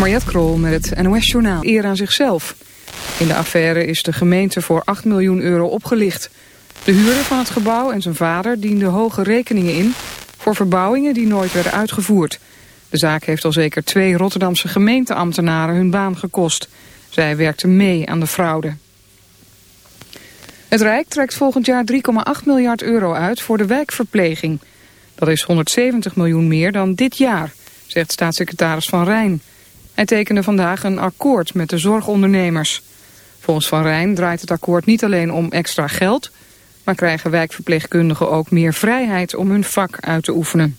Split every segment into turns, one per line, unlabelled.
Mariette Krol met het NOS Journaal. Eer aan zichzelf. In de affaire is de gemeente voor 8 miljoen euro opgelicht. De huurder van het gebouw en zijn vader dienden hoge rekeningen in... voor verbouwingen die nooit werden uitgevoerd. De zaak heeft al zeker twee Rotterdamse gemeenteambtenaren hun baan gekost. Zij werkten mee aan de fraude. Het Rijk trekt volgend jaar 3,8 miljard euro uit voor de wijkverpleging. Dat is 170 miljoen meer dan dit jaar, zegt staatssecretaris Van Rijn. Hij tekende vandaag een akkoord met de zorgondernemers. Volgens Van Rijn draait het akkoord niet alleen om extra geld... maar krijgen wijkverpleegkundigen ook meer vrijheid om hun vak uit te oefenen.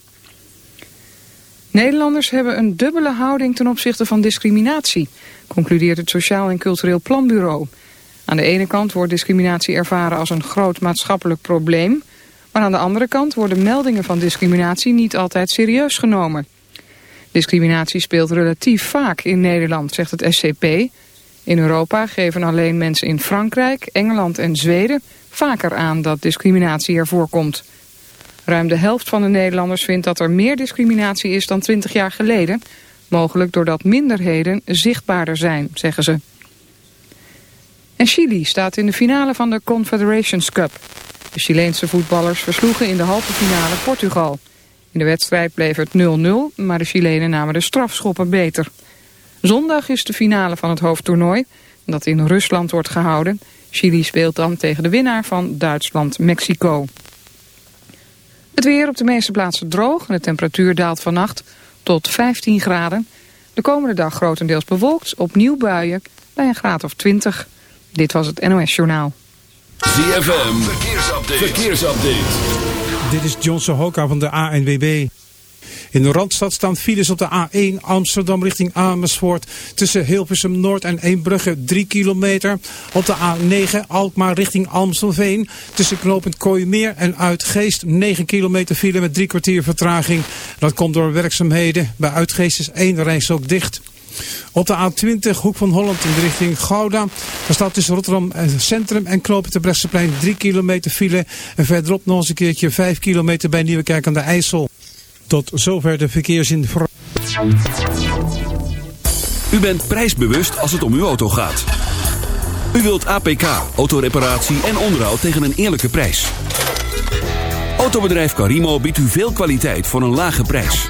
Nederlanders hebben een dubbele houding ten opzichte van discriminatie... concludeert het Sociaal en Cultureel Planbureau. Aan de ene kant wordt discriminatie ervaren als een groot maatschappelijk probleem... maar aan de andere kant worden meldingen van discriminatie niet altijd serieus genomen... Discriminatie speelt relatief vaak in Nederland, zegt het SCP. In Europa geven alleen mensen in Frankrijk, Engeland en Zweden vaker aan dat discriminatie er voorkomt. Ruim de helft van de Nederlanders vindt dat er meer discriminatie is dan 20 jaar geleden. Mogelijk doordat minderheden zichtbaarder zijn, zeggen ze. En Chili staat in de finale van de Confederations Cup. De Chileense voetballers versloegen in de halve finale Portugal. In de wedstrijd bleef het 0-0, maar de Chilenen namen de strafschoppen beter. Zondag is de finale van het hoofdtoernooi, dat in Rusland wordt gehouden. Chili speelt dan tegen de winnaar van Duitsland-Mexico. Het weer op de meeste plaatsen droog en de temperatuur daalt vannacht tot 15 graden. De komende dag grotendeels bewolkt, opnieuw buien bij een graad of 20. Dit was het NOS Journaal.
ZFM, verkeersupdate. verkeersupdate.
Dit is John Sohoka van de ANWB. In de Randstad staan files op de A1 Amsterdam richting Amersfoort. Tussen Hilversum Noord en Eembrugge 3 kilometer. Op de A9 Alkmaar richting Amstelveen. Tussen knooppunt Kooimeer en Uitgeest 9 kilometer file met drie kwartier vertraging. Dat komt door werkzaamheden. Bij Uitgeest is één reis ook dicht. Op de A20 Hoek van Holland in de richting Gouda. Daar staat tussen Rotterdam Centrum en Knopen de Bresseplein 3 kilometer file. En verderop nog eens een keertje 5 kilometer bij Nieuwekerk aan de IJssel. Tot zover de verkeersinformatie.
U bent prijsbewust als het om uw auto gaat. U wilt APK, autoreparatie en onderhoud tegen een eerlijke prijs. Autobedrijf Carimo biedt u veel kwaliteit voor een lage prijs.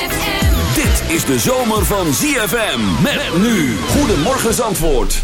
Is de zomer van ZFM. Met nu. Goedemorgen Zandvoort.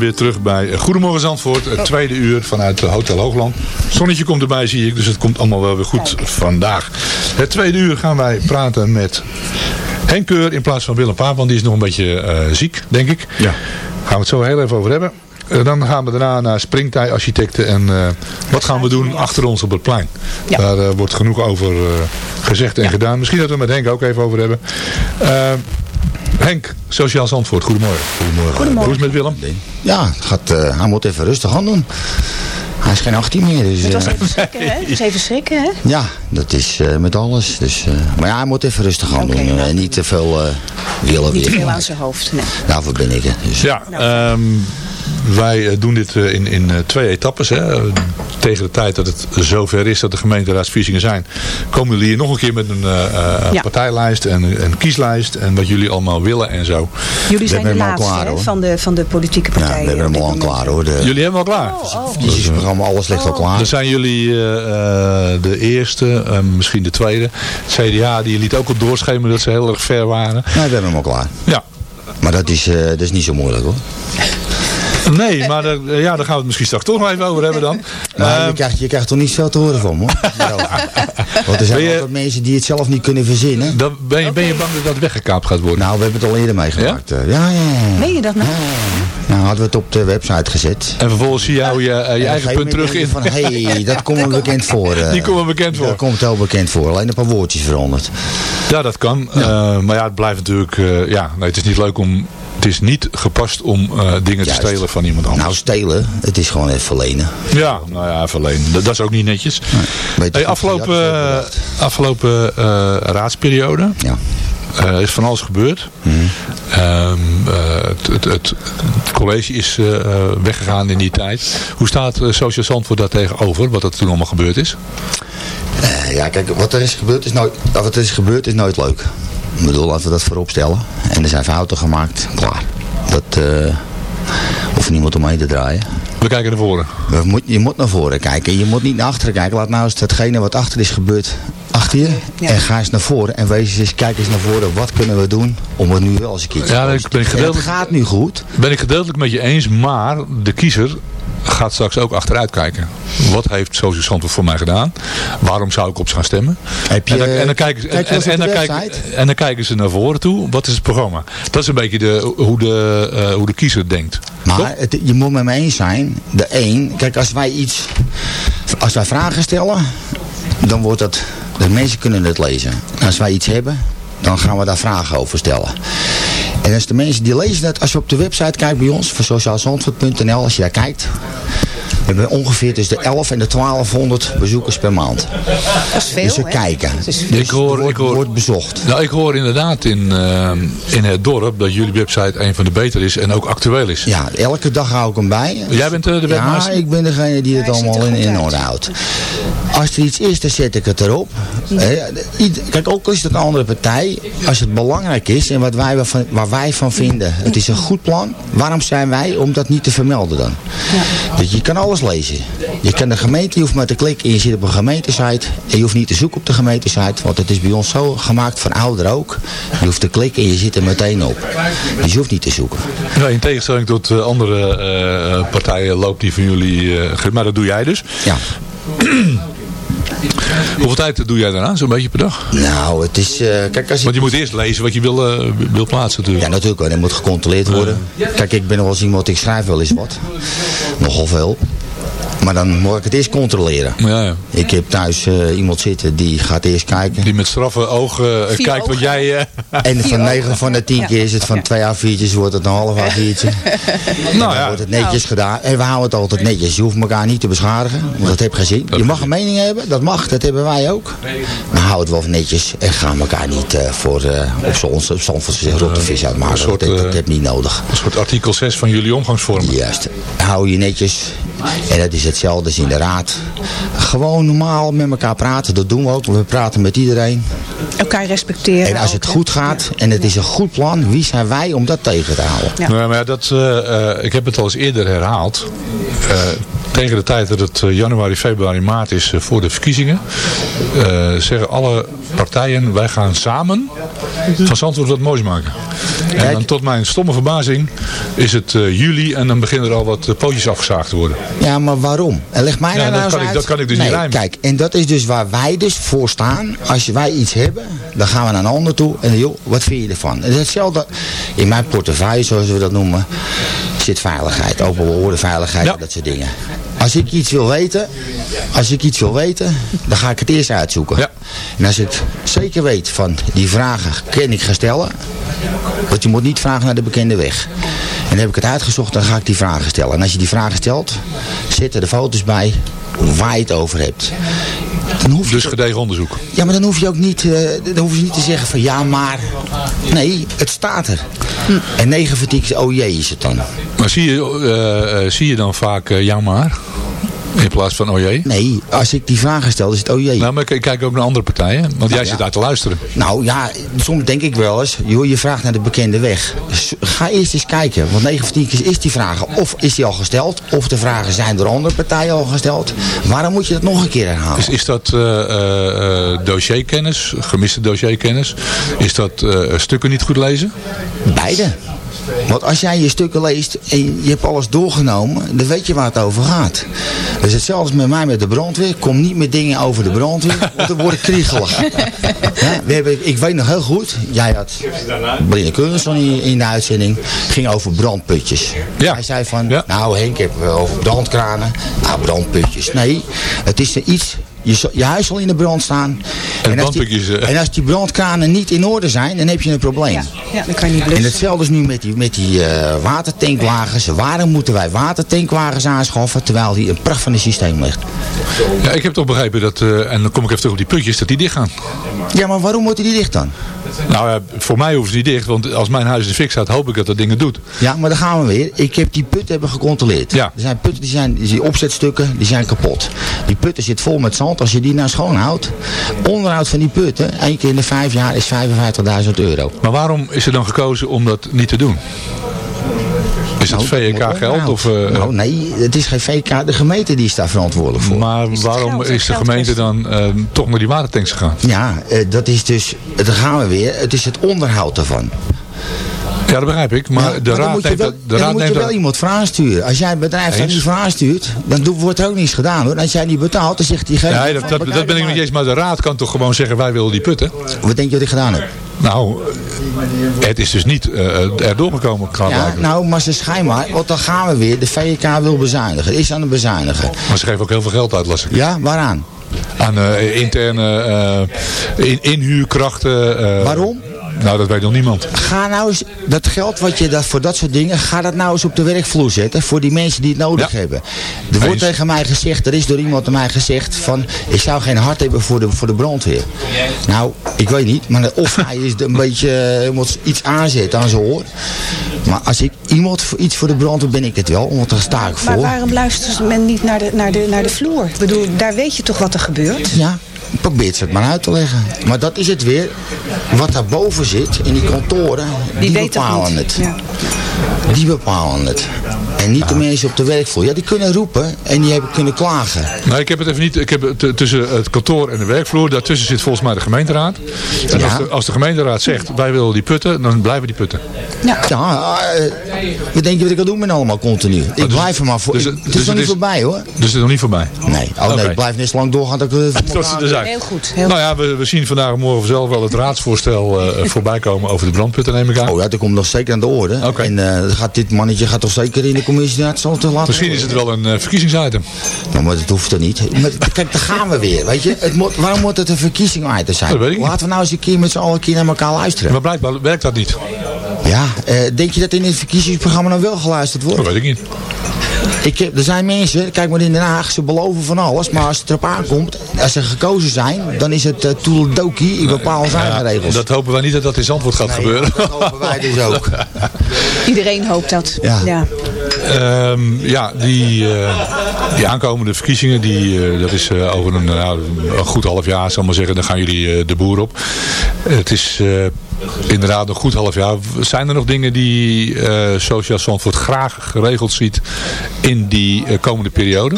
Weer
terug bij Goedemorgen Zandvoort. Het tweede uur vanuit eh, Hotel Hoogland. Zonnetje komt erbij zie ik, dus het komt allemaal wel weer goed vandaag. Het tweede uur gaan wij praten met Henk Keur in plaats van Willem Paap. Want die is nog een beetje eh, ziek, denk ik.
Ja.
Gaan we het zo heel even over hebben. Eh, dan gaan we daarna naar Springtij Architecten. En eh, wat gaan we doen achter ons op het plein?
Ja.
Daar eh, wordt genoeg over eh, gezegd en gedaan. Misschien dat we het met Henk ook even over hebben. Henk, Sociaal Zandvoort, goedemorgen. Goedemorgen. Hoe is het met Willem?
Ja, gaat, eh, hij moet even rustig aan doen. Hij is geen 18 meer, dus...
Het was
eh,
even schrikken, hè? Het was even schrikken, hè?
ja, dat is eh, met alles. Dus, eh, maar ja, hij moet even rustig aan doen.
nou.
en niet te veel eh willen
Niet te
weer.
veel aan zijn hoofd, nee.
Daarvoor ben ik het. Dus.
Ja, ehm, wij eh, doen dit eh, in, in eh, twee etappes. Hè. Tegen de tijd dat het zover is dat de gemeenteraadsverkiezingen zijn, komen jullie hier nog een keer met een eh, eh,
Ja.
partijlijst en een kieslijst en wat jullie allemaal willen en zo.
Jullie zijn de
hem
laatste
klaar,
hè, van, de, van de politieke
Ja, we
partijen.
hebben hem al klaar hoor. De
Jullie hebben al klaar.
Oh, oh.
verkiezingsprogramma, alles ligt al klaar.
Dan zijn jullie eh, eh, de eerste, eh, misschien de tweede. CDA, die liet ook al doorschemeren dat ze heel erg ver waren.
Nee, we hebben hem al klaar.
Ja.
Maar dat is, eh, dat is niet zo moeilijk hoor.
Nee, maar daar, eh, ja, daar gaan we het misschien straks toch nog even over hebben dan.
Maar
Ehm,
je, krijgt, je krijgt toch niet veel te horen van me hoor. Want er zijn
je-
altijd mensen die het zelf niet kunnen verzinnen.
dan ben, je, ben je bang dat dat weggekaapt gaat worden?
Nou, we hebben het al eerder meegemaakt. eh. Ja, ja, ja.
Meen je dat nou?
Nou, hadden we het op de website gezet.
En vervolgens zie je hoe je eh, je eigen punt terug in.
Van, hé, hey, dat komt me bekend voor.
Die komen bekend voor.
Dat komt heel bekend voor. Alleen een paar woordjes veranderd.
Ja, dat kan. Eh, maar ja, het blijft natuurlijk... eh, ja, nee, het is niet leuk om... Het is niet gepast om eh, dingen
Juist.
te stelen van iemand anders.
Nou, stelen, het is gewoon even verlenen.
ja, nou ja, verleen. Dat, dat is ook niet netjes. Hey,
goed,
afgelopen eh, afgelopen eh, raadsperiode
Ja.
is van alles gebeurd.
Mhm.
Ehm, eh, het, het, het, het college is weggegaan in die tijd. Hoe staat Social Zandvoort daar tegenover, wat er toen allemaal gebeurd is?
Ja, kijk, wat er is gebeurd is nooit, wat er is gebeurd is nooit leuk. Ik bedoel, laten we dat voorop stellen. En er zijn fouten gemaakt. Klaar. Dat eh hoeft niemand omheen te draaien.
We kijken naar voren.
We moet, je moet naar voren kijken. Je moet niet naar achteren kijken. Laat nou eens datgene wat achter is gebeurd achter je.
Ja.
En ga eens naar voren. En wees eens, kijk eens naar voren. Wat kunnen we doen om het nu wel eens een keer te
Ja, ik ben
En
gedeeltelijk-
Het gaat nu goed.
Ben ik gedeeltelijk met je eens, maar de kiezer gaat straks ook achteruit kijken. Wat heeft Social Zandvoort voor mij gedaan? Waarom zou ik op ze gaan stemmen?
Heb je,
en, dan, en, dan kijken, ze-
kijk
en, dan kijken,
website?
en dan kijken ze naar voren toe. Wat is het programma? Dat is een beetje de, hoe, de, eh, hoe de kiezer denkt.
Maar het, je moet met me eens zijn. De één, kijk als wij iets, als wij vragen stellen, dan wordt dat, de mensen kunnen het lezen. En als wij iets hebben, dan gaan we daar vragen over stellen. En als de mensen die lezen het, als je op de website kijkt bij ons, van sociaalzandvoort.nl, als je daar kijkt, hebben ongeveer tussen de 11 en de 1200 bezoekers per maand.
Dat is veel,
Dus ze
hè?
kijken.
Dat is
Dus
veel.
Ik hoor-
er wordt,
ik hoor-
wordt bezocht.
Nou, ik hoor inderdaad in, eh, in het dorp dat jullie website een van de beter is en ook actueel is.
Ja, elke dag hou ik hem bij.
Jij bent eh, de
Ja,
webmaster?
ik ben degene die het allemaal in, in orde houdt. Als er iets is, dan zet ik het erop. Kijk, ook al is het een andere partij. Als het belangrijk is en wat wij, van, waar wij van vinden. Het is een goed plan. Waarom zijn wij om dat niet te vermelden dan? Dus je kan alles lezen. Je kan de gemeente, je hoeft maar te klikken en je zit op een gemeentesite. En je hoeft niet te zoeken op de gemeentesite. Want het is bij ons zo gemaakt, van ouder ook. Je hoeft te klikken en je zit er meteen op. Dus je hoeft niet te zoeken.
Ja, in tegenstelling tot eh, andere eh, partijen loopt die van jullie, eh, maar dat doe jij dus.
Ja.
Hoeveel tijd doe jij daaraan, zo'n beetje per dag?
Nou, het is... kijk, als ik
Want je moet eerst lezen wat je wil, wil plaatsen natuurlijk.
Ja, natuurlijk wel. Dat moet gecontroleerd worden. Kijk, ik ben nog wel eens iemand, ik schrijf wel eens wat. Nogal veel. Maar dan moet ik het eerst controleren.
Ja, ja.
Ik heb thuis eh, iemand zitten die gaat eerst kijken.
Die met straffe ogen eh,
Vier
kijkt wat jij... eh,
En van 9 van de 10
Ja.
keer is het van twee A4'tjes wordt het een half A4'tje.
nou
Dan
ja,
wordt het netjes gedaan. En we houden het altijd netjes. Je hoeft elkaar niet te beschadigen. Want dat heeft geen zin. Je mag een mening hebben. Dat mag. Dat hebben wij ook. Maar hou het wel netjes. En ga elkaar niet eh, voor eh, op zo'n op zo'n op de vis uitmaken.
soort,
dat, dat
eh,
heb niet nodig.
een soort artikel 6 van jullie omgangsvormen.
Juist. Hou je netjes. En dat is hetzelfde als in de raad. Gewoon normaal met elkaar praten. Dat doen we ook. We praten met iedereen.
Elkaar respecteren.
En als het goed gaat en het is een goed plan. Wie zijn wij om dat tegen te houden?
Ja.
Nou, maar dat, eh, eh, ik heb het al eens eerder herhaald. Eh, tegen de tijd dat het eh, januari, februari, maart is eh, voor de verkiezingen, eh, zeggen alle partijen, wij gaan samen van Zandvoort wat moois maken. En dan tot mijn stomme verbazing is het juli en dan beginnen er al wat pootjes afgezaagd te worden.
Ja, maar waarom? En leg mij
Ja,
nou nou
ik-
uit.
dat kan ik dus
nee,
niet rijmen.
Kijk, en dat is dus waar wij dus voor staan. Als wij iets hebben, dan gaan we naar een ander toe. En joh, wat vind je ervan? En het is hetzelfde. In mijn portefeuille, zoals we dat noemen, zit veiligheid. Open veiligheid
Ja.
en dat soort dingen. Als ik iets wil weten, als ik iets wil weten, dan ga ik het eerst uitzoeken.
Ja.
En als ik zeker weet van die vragen kan ik gaan stellen. Want je moet niet vragen naar de bekende weg. En dan heb ik het uitgezocht, dan ga ik die vragen stellen. En als je die vragen stelt, zitten er foto's bij waar je het over hebt. Dan hoef je
Dus gedegen onderzoek.
ja, maar dan hoef je ook niet, eh, dan hoef je niet te zeggen van ja, maar. Nee, het staat er. En 9 van 10 keer, oh jee is het dan.
Maar zie je, eh, eh, zie je dan vaak ja maar? In plaats van oh jee?
Nee, als ik die vragen stel, is het oh jee.
Nou, maar ik kijk ook naar andere partijen. Want jij
ja.
zit daar te luisteren.
Nou ja, soms denk ik wel eens, joh, je vraagt naar de bekende weg. Ga eerst eens kijken, want 9 van 10 keer is die vraag of is die al gesteld, of de vragen zijn door andere partijen al gesteld. Waarom moet je dat nog een keer herhalen?
Is, is dat eh, eh, eh, dossierkennis, gemiste dossierkennis? Is dat stukken niet goed lezen?
Beide. Want als jij je stukken leest en je hebt alles doorgenomen, dan weet je waar het over gaat. Dus hetzelfde met mij met de brandweer. Kom niet met dingen over de brandweer, want dan word ik kriegelig. Ja, we hebben, ik weet nog heel goed, jij had Brine Keurensson in, in de uitzending, ging over brandputjes.
Ja.
Hij zei van,
Ja.
nou Henk, ik heb over brandkranen. Nou, brandputjes. Nee, het is er iets... Je, je huis zal in de brand staan.
En
als die, en als die brandkranen niet in orde zijn, dan heb je een probleem.
Ja, ja, dan kan je niet
En
blussen.
hetzelfde is nu met die, met die eh, watertankwagens. Waarom moeten wij watertankwagens aanschaffen terwijl die een pracht van een systeem ligt?
Ja, ik heb toch begrepen dat, eh, en dan kom ik even terug op die putjes, dat die dicht gaan.
Ja, maar waarom moeten die dicht dan?
Nou ja, voor mij hoeven ze niet dicht, want als mijn huis in de fik staat, hoop ik dat dat dingen doet.
Ja, maar dan gaan we weer. Ik heb die putten hebben gecontroleerd.
Ja.
Er zijn putten, die zijn, die opzetstukken, die zijn kapot. Die putten zit vol met zand. Als je die nou schoonhoudt, onderhoud van die putten, één keer in de vijf jaar is 55.000 euro.
Maar waarom is er dan gekozen om dat niet te doen? Is het
Nou,
VEK
moet
geld?
onderhoud.
Of, eh,
nou nee, het is geen VK. De gemeente die is daar verantwoordelijk voor.
maar waarom
geld,
is de
geld
gemeente dan eh, toch naar die watertanks gegaan?
Ja, eh, dat is dus, daar gaan we weer. Het is het onderhoud ervan.
Ja, dat begrijp ik. Maar
Ja,
de
dan
raad
moet je
neemt
wel,
dat... De
dan
raad
moet je
neemt
wel
dat...
iemand vragen sturen. Als jij het bedrijf dan
Eens.
niet vragen stuurt, dan wordt er ook niets gedaan hoor. Als jij niet betaalt, dan zegt diegene...
Nee, dat, dat, dat ben ik niet eens. Maar de raad kan toch gewoon zeggen, wij willen die putten?
Wat denk je wat ik gedaan heb?
Nou, het is dus niet eh erdoor gekomen.
Ja, nou, maar ze schijnbaar, want dan gaan we weer. De VK wil bezuinigen, is aan het bezuinigen.
Maar ze geven ook heel veel geld uit, las ik.
Ja, waaraan?
Aan eh, interne eh, in, inhuurkrachten. eh,
Waarom?
Nou, dat weet nog niemand.
Ga nou eens, dat geld wat je dat, voor dat soort dingen, ga dat nou eens op de werkvloer zetten voor die mensen die het nodig
Ja.
hebben. Er wordt
Eens.
tegen mij gezegd, er is door iemand aan mij gezegd van, ik zou geen hart hebben voor de, voor de brandweer. Nou, ik weet niet, maar of hij is een beetje, eh, moet iets aanzetten aan zijn oor. Maar als ik iemand voor iets voor de brandweer ben ik het wel, want daar sta ik voor.
Maar waarom luistert men niet naar de, naar, de, naar de vloer? Ik bedoel, daar weet je toch wat er gebeurt?
Ja, probeert ze het maar uit te leggen. Maar dat is het weer. Wat daarboven zit, in die kantoren, die, bepalen het.
Ja.
Die bepalen het. En niet de mensen op de werkvloer. Ja, die kunnen roepen en die hebben kunnen klagen.
Nou, ik heb het even niet. Ik heb het eh, tussen het kantoor en de werkvloer. Daartussen zit volgens mij de gemeenteraad. En
Ja.
als, de, als de gemeenteraad zegt, wij willen die putten, dan blijven die putten.
Ja, eh, wat denk je wat ik al doen ben allemaal continu? Ik
dus-
blijf er maar voor.
dus-
ik- het
dus
is nog
het
niet
is-
voorbij hoor.
Dus het is nog niet voorbij.
Nee, oh nee, ik blijf net zo lang doorgaan dat ik
Tot er zijn.
Heel goed. Heel
Nou ja, we, we zien vandaag morgen zelf wel het raadsvoorstel eh, voorbij komen over de brandputten, neem ik aan.
Oh ja, dat komt nog zeker aan de orde.
Oké.
En eh, gaat dit mannetje gaat toch zeker in de commissie het zal te laten
Misschien is het wel een eh, verkiezingsitem.
Nou, maar dat hoeft er niet. Maar, kijk, daar gaan we weer. Weet je? Het moet, waarom moet het een verkiezing uit zijn?
Dat weet ik niet.
Laten we nou eens een keer met z'n allen een keer naar elkaar luisteren.
Maar blijkbaar werkt dat niet.
Ja, eh, denk je dat in het verkiezingsprogramma nou wel geluisterd wordt?
Dat weet ik niet.
Ik heb, er zijn mensen, kijk maar in Den Haag, ze beloven van alles. Maar als het erop aankomt, als ze gekozen zijn, dan is het uh, toeledoki, ik bepaal zijn regels.
Dat hopen wij niet dat dat in Zandvoort gaat
Nee,
gebeuren.
Dat hopen wij dus ook.
Iedereen hoopt dat.
Ja.
ja.
Ehm, ja, die, eh, die aankomende verkiezingen, die, eh, dat is eh, over een, nou, een goed half jaar, zal ik maar zeggen, dan gaan jullie de boer op. het is inderdaad een goed half jaar. Zijn er nog dingen die Sociaal Zandvoort graag geregeld ziet in die komende periode?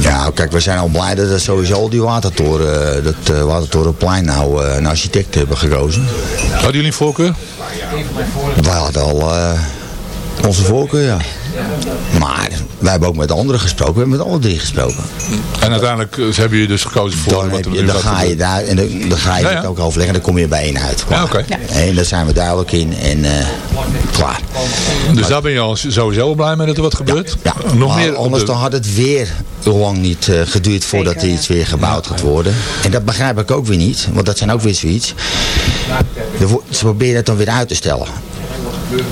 Ja, kijk, we zijn al blij dat we sowieso al die watertoren, dat Watertorenplein nou een architect hebben gekozen.
Hadden jullie een voorkeur?
Wij hadden al onze voorkeur, ja. Maar wij hebben ook met anderen gesproken, we hebben met alle drie gesproken.
En uiteindelijk eh, hebben jullie dus gekozen voor
Dan,
wat
je, dan ga je daar en dan, dan ga je
Ja,
het ook overleggen en dan kom je bij één uit.
Ja, oké.
En daar zijn we duidelijk in en eh, klaar.
Dus daar ben je al sowieso blij mee dat er wat gebeurt?
Ja,
Nog meer
anders
de-
dan had het weer lang niet eh, geduurd voordat
Zeker,
er iets weer gebouwd gaat worden. En dat begrijp ik ook weer niet, want dat zijn ook weer zoiets. Ze proberen het dan weer uit te stellen.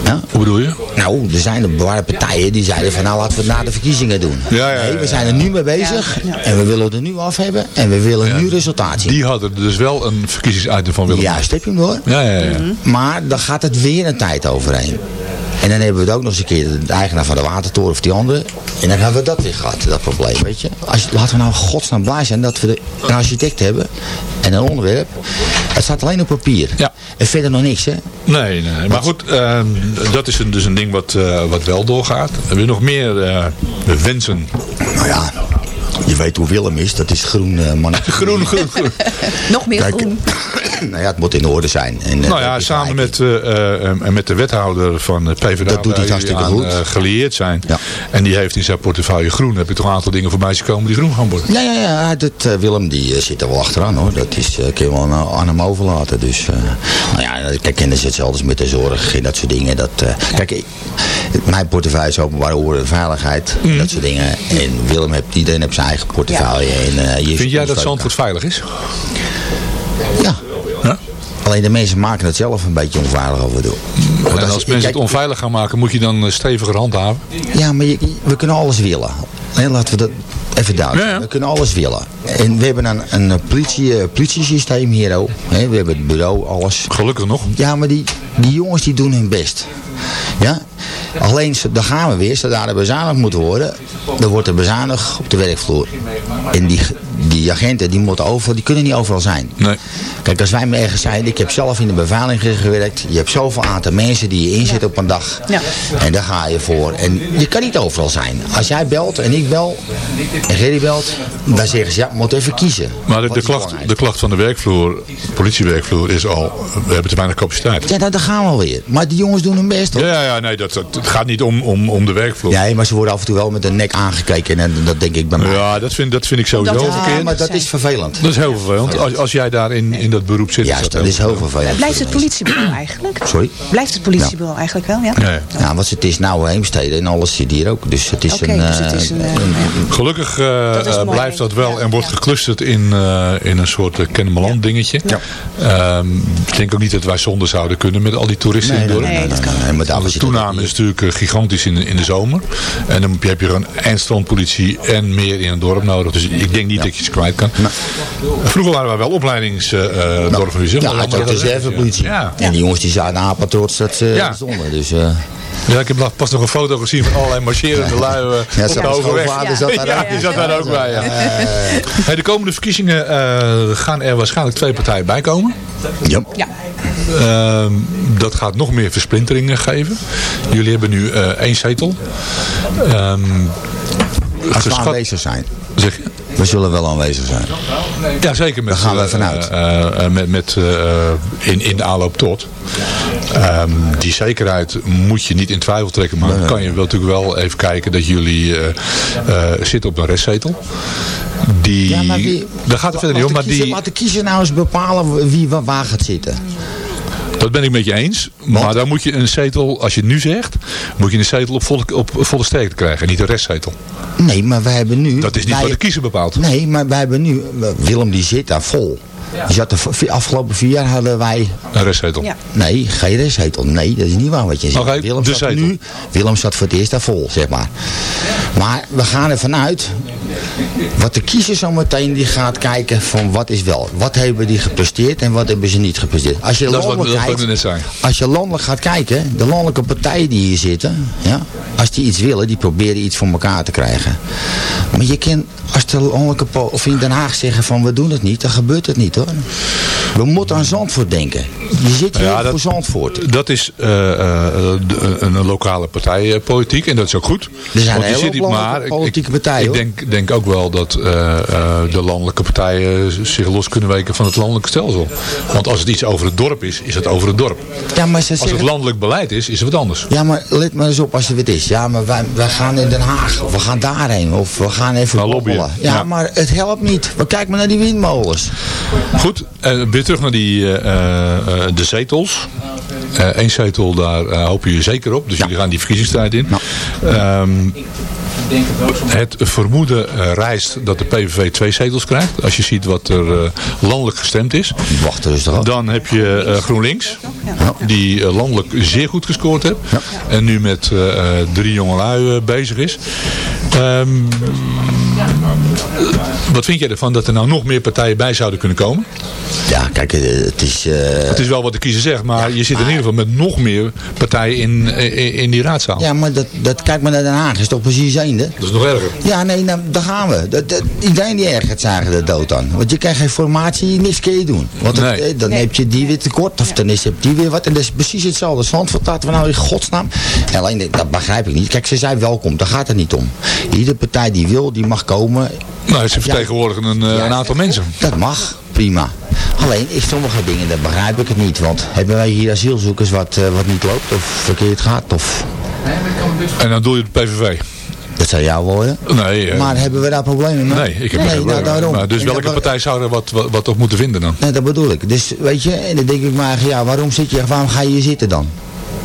Ja?
Hoe bedoel je?
Nou, er zijn er waren partijen die zeiden van nou laten we het na de verkiezingen doen.
Ja, ja, ja,
nee, we
ja.
zijn er nu mee bezig en we willen het er nu af hebben en we willen nu resultaat zien.
Die hadden dus wel een verkiezingsitem van willen
Juist, heb je hem door?
Ja, ja, ja.
Maar dan gaat het weer een tijd overheen. En dan hebben we het ook nog eens een keer de eigenaar van de watertoren of die andere. En dan hebben we dat weer gehad, dat probleem, weet je. Als, laten we nou godsnaam blij zijn dat we de- een architect hebben en een onderwerp. Het staat alleen op papier.
Ja.
En verder nog niks, hè.
Nee, nee. Maar goed, eh, dat is een, dus een ding wat, eh, wat wel doorgaat. Hebben we nog meer eh, wensen?
Nou ja, je weet hoe Willem is. Dat is groen uh, mannetje.
Groen, groen, groen.
Nog meer
Kijk,
groen.
nou ja, het moet in orde zijn. En, eh,
Nou ja, samen met, eh, en met de wethouder van de PvdA.
Dat doet hij hartstikke
aan,
goed.
eh, gelieerd zijn.
Ja.
En die heeft in zijn portefeuille groen. Heb je toch een aantal dingen voorbij zien komen die groen gaan worden.
Ja, ja, ja. Dat, Willem die zit er wel achteraan hoor. Dat is, kun je wel aan, aan hem overlaten. Dus, eh, nou ja, kijk, en dat is hetzelfde als met de zorg en dat soort dingen. Dat, eh, Kijk, mijn portefeuille is openbare orde en veiligheid.
Mhm.
Dat soort dingen. En Willem heeft, iedereen heeft zijn eigen portefeuille. En, eh, je
Vind jij dat Zandvoort veilig is?
Ja.
Ja?
Alleen de mensen maken het zelf een beetje onveilig af en toe. Want
En als mensen het onveilig gaan maken, moet je dan eh, steviger handhaven?
Ja, maar je- we kunnen alles willen. Nee, laten we dat even duidelijk.
Ja, ja.
We kunnen alles willen. En we hebben een, een politie, eh, politiesysteem hier ook. We hebben het bureau, alles.
Gelukkig nog.
Ja, maar die, die jongens die doen hun best. Ja? Alleen, dan gaan we weer, zodra er bezuinigd moet worden, dan wordt er bezuinigd op de werkvloer. En die, die agenten, die, moeten overal, die kunnen niet overal zijn.
Nee.
Kijk, als wij me ergens zijn, ik heb zelf in de beveiliging gewerkt. Je hebt zoveel aantal mensen die je inzet op een dag.
Ja.
En daar ga je voor. En je kan niet overal zijn. Als jij belt en ik bel en Gerry belt, dan zeggen ze ja, we moeten even kiezen.
Maar de, de, klacht, de klacht van de werkvloer, de politiewerkvloer, is al, we hebben te weinig capaciteit.
Ja, nou, daar gaan we alweer. Maar die jongens doen hun best hoor.
Ja, ja, ja nee, dat, dat, het gaat niet om, om, om de werkvloer.
Ja, maar ze worden af en toe wel met de nek aangekeken en dat denk ik bij mij.
Ja, dat vind, dat vind ik sowieso
Dat-
Ja, maar dat is vervelend.
Dat is heel vervelend. Als, als jij daar in, in dat beroep zit.
Juist, dat is heel vervelend.
Blijft het politiebureau eigenlijk?
Sorry?
Blijft het politiebureau eigenlijk wel, ja?
Ja, ja.
Ja, want het is nou Heemstede en alles zit hier ook. Dus het is
Oké,
een...
dus het
eh,
is een, eh,
Gelukkig eh,
Dat is
eh,
mooi.
blijft dat wel
Ja,
en wordt
ja.
geclusterd in, eh, in een soort uh, Kennemerland dingetje. Ehm, ik denk ook niet dat wij zonder zouden kunnen met al die toeristen
Nee,
in het
nee,
dorp.
nee,
Nee,
nee,
dat
nee,
kan
nee, maar
De
het
toename is natuurlijk eh, gigantisch in, in de zomer. En dan heb je gewoon en strandpolitie en meer in een dorp nodig. Dus ik denk niet dat kwijt kan. Vroeger waren wij wel opleidingsdorp van
hier. Ja, had je ook de reservepolitie.
Ja.
En die jongens die zaten apen trots dat ze
Ja.
stonden. Dus, eh
ja, ik heb pas nog een foto gezien van allerlei marcherende lui eh,
ja,
op de overweg.
schoonvader zat daar
Ja,
ook.
die zat daar ook bij. Ja. Hey, de komende verkiezingen eh, gaan er waarschijnlijk twee partijen bij komen.
Ja.
Ja.
Ehm, dat gaat nog meer versplinteringen geven. Jullie hebben nu eh, één zetel. Ehm,
Als we aanwezig zijn.
zeg je?
We zullen wel aanwezig zijn.
Ja, zeker. Met,
Daar gaan we
eh,
vanuit.
eh, eh, met, met, in, in de aanloop tot. Ehm, die zekerheid moet je niet in twijfel trekken. Maar kan je wel natuurlijk wel even kijken dat jullie zitten op een restzetel. Die,
Ja, maar wie,
daar gaat het verder niet om. Maar die,
Laat de kiezer nou eens bepalen wie wa- waar gaat zitten.
Dat ben ik met je eens. Maar dan moet je een zetel, als je het nu zegt, moet je een zetel op volle, op volle sterkte krijgen. En niet een restzetel.
Nee, maar wij hebben nu...
Dat is niet
wij-
wat de kiezer bepaalt.
Nee, maar wij hebben nu... Willem die zit daar vol. Zat er, v- afgelopen vier jaar hadden wij...
Een restzetel.
Ja.
Nee, geen restzetel. Nee, dat is niet waar wat je zegt.
Oké,
Willem,
de
zat
zetel.
nu, Willem zat voor het eerst daar vol, zeg maar. Maar we gaan ervan uit... Wat de kiezer zo meteen die gaat kijken van wat is wel. Wat hebben die gepresteerd en wat hebben ze niet gepresteerd. Als je
Dat is wat,
landelijk kijkt, als je landelijk gaat kijken, de landelijke partijen die hier zitten, ja, als die iets willen, die proberen iets voor elkaar te krijgen. Maar je kan, als de landelijke, of in Den Haag zeggen van we doen het niet, dan gebeurt het niet hoor. We moeten aan Zandvoort denken. Je zit hier
Ja, dat-
voor Zandvoort.
Dat is eh, eh, de- een, lokale partijpolitiek en dat is ook goed.
Er zijn
Want
hoop
maar ik-
politieke
ik,
partijen,
Ik
hoor.
denk, denk ook wel dat eh, eh, de landelijke partijen zich los kunnen weken van het landelijke stelsel. Want als het iets over het dorp is, is het over het dorp.
Ja, maar ze
Als het landelijk beleid is, is het wat anders.
Ja, maar let maar eens op als er wat is. Ja, maar wij, wij gaan in Den Haag. Of we gaan daarheen. Of we gaan even
Nou, lobbyen.
Ja,
Ja.
maar het helpt niet. We kijken maar naar die windmolens.
Goed, eh, weer terug naar die, eh, eh, de zetels. Eén zetel, daar hopen jullie zeker op. Dus jullie gaan die verkiezingsstrijd in. Ehm, het vermoeden rijst dat de PVV twee zetels krijgt. Als je ziet wat er landelijk gestemd is.
Wacht rustig af.
Dan heb je GroenLinks. Die landelijk zeer goed gescoord heeft. En nu met drie jongelui bezig is. Ehm, wat vind jij ervan dat er nou nog meer partijen bij zouden kunnen komen?
Ja, kijk, eh, het is... eh,
Het is wel wat de kiezer zegt, maar je zit in ieder geval met nog meer partijen in, in, in die raadzaal.
Ja, maar dat, dat, kijk maar naar Den Haag. is toch precies eende?
Dat is nog erger.
Ja, nee, nou, daar gaan we. Dat, dat, iedereen die ergert zagen de dood aan. Want je krijgt geen formatie, niks kun je doen. Want het,
Nee.
eh, dan heb je die weer tekort, of dan is heb die weer wat. En dat is precies hetzelfde. Zandvoort laten we nou in godsnaam. En alleen, dat- dat begrijp ik niet. Kijk, ze zijn welkom, daar gaat het niet om. Iedere partij die wil, die mag komen.
Nou, ze vertegenwoordigen een, eh, een aantal mensen.
Dat mag, prima. Alleen, in sommige dingen, dat begrijp ik het niet. Want hebben wij hier asielzoekers wat, eh, wat niet loopt, of verkeerd gaat, of...
En dan doe je de PVV.
Dat zou jou worden.
Nee, eh,
Maar hebben we daar problemen mee?
nee ik heb
nee,
geen
nou, daarom.
Maar dus
En
welke partij zou er wat, wat, wat op moeten vinden dan?
Nee, dat bedoel ik. Dus weet je, en dan denk ik maar, ja, waarom zit je, waarom ga je hier zitten dan?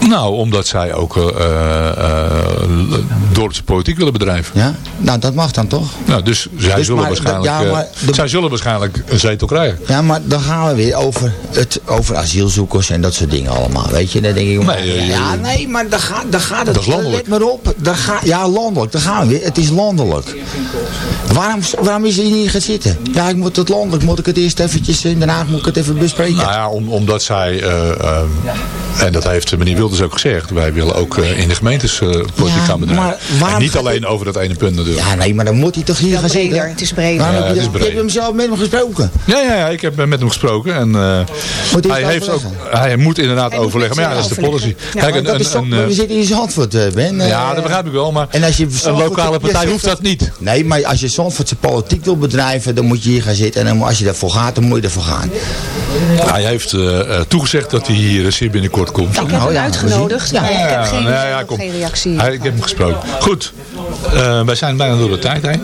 Nou, omdat zij ook eh eh, eh, dorpse politiek willen bedrijven.
Ja? Nou, dat mag dan toch?
Nou, dus zij,
Dus
zullen,
maar-
waarschijnlijk,
ja, maar de-
zij zullen waarschijnlijk een zetel krijgen.
Ja, maar dan gaan we weer over, het, over asielzoekers en dat soort dingen allemaal. Weet je, dan denk ik maar,
Nee,
ja, nee, maar dan, ga, dan gaat het.
Dat is landelijk.
Let maar op. Dan ga, ja, landelijk. Dan gaan we weer. Het is landelijk. Waarom, waarom is hij niet gaan zitten? Ja, ik moet het landelijk, moet ik het eerst eventjes, in Den Haag moet ik het even bespreken.
Nou ja, om, omdat zij, en dat heeft meneer Wilders ook gezegd, wij willen ook eh, in de gemeentes eh, politiek
Ja,
gaan bedrijven.
maar
niet alleen over dat ene punt natuurlijk.
Ja, nee, maar dan moet hij toch hier
Ja,
gaan zitten?
Het is breder.
Waarom
Ja,
heb je,
het is
dat- je hebt
breder.
hem zelf met hem gesproken.
Ja, ja, ja, ik heb met hem gesproken en eh,
Moet hij
heeft ook, hij moet inderdaad overleggen. Maar ja, dat is de policy. Kijk, een,
dat is
een,
we zitten in Zandvoort, Ben.
ja, dat begrijp ik wel, maar
En als je
een lokale partij hoeft dat niet.
Nee, maar als je Zandvoortse politiek wil bedrijven, dan moet je hier gaan zitten. En dan, als je daarvoor gaat, dan moet je ervoor gaan.
Hij heeft toegezegd dat hij hier zeer binnenkort komt.
Ik heb
Nou, ja,
uitgenodigd,
zien.
ik heb
Ja,
geen,
ja, ja,
geen reactie.
Hij, ik heb hem gesproken. Goed, eh, wij zijn bijna door de tijd heen.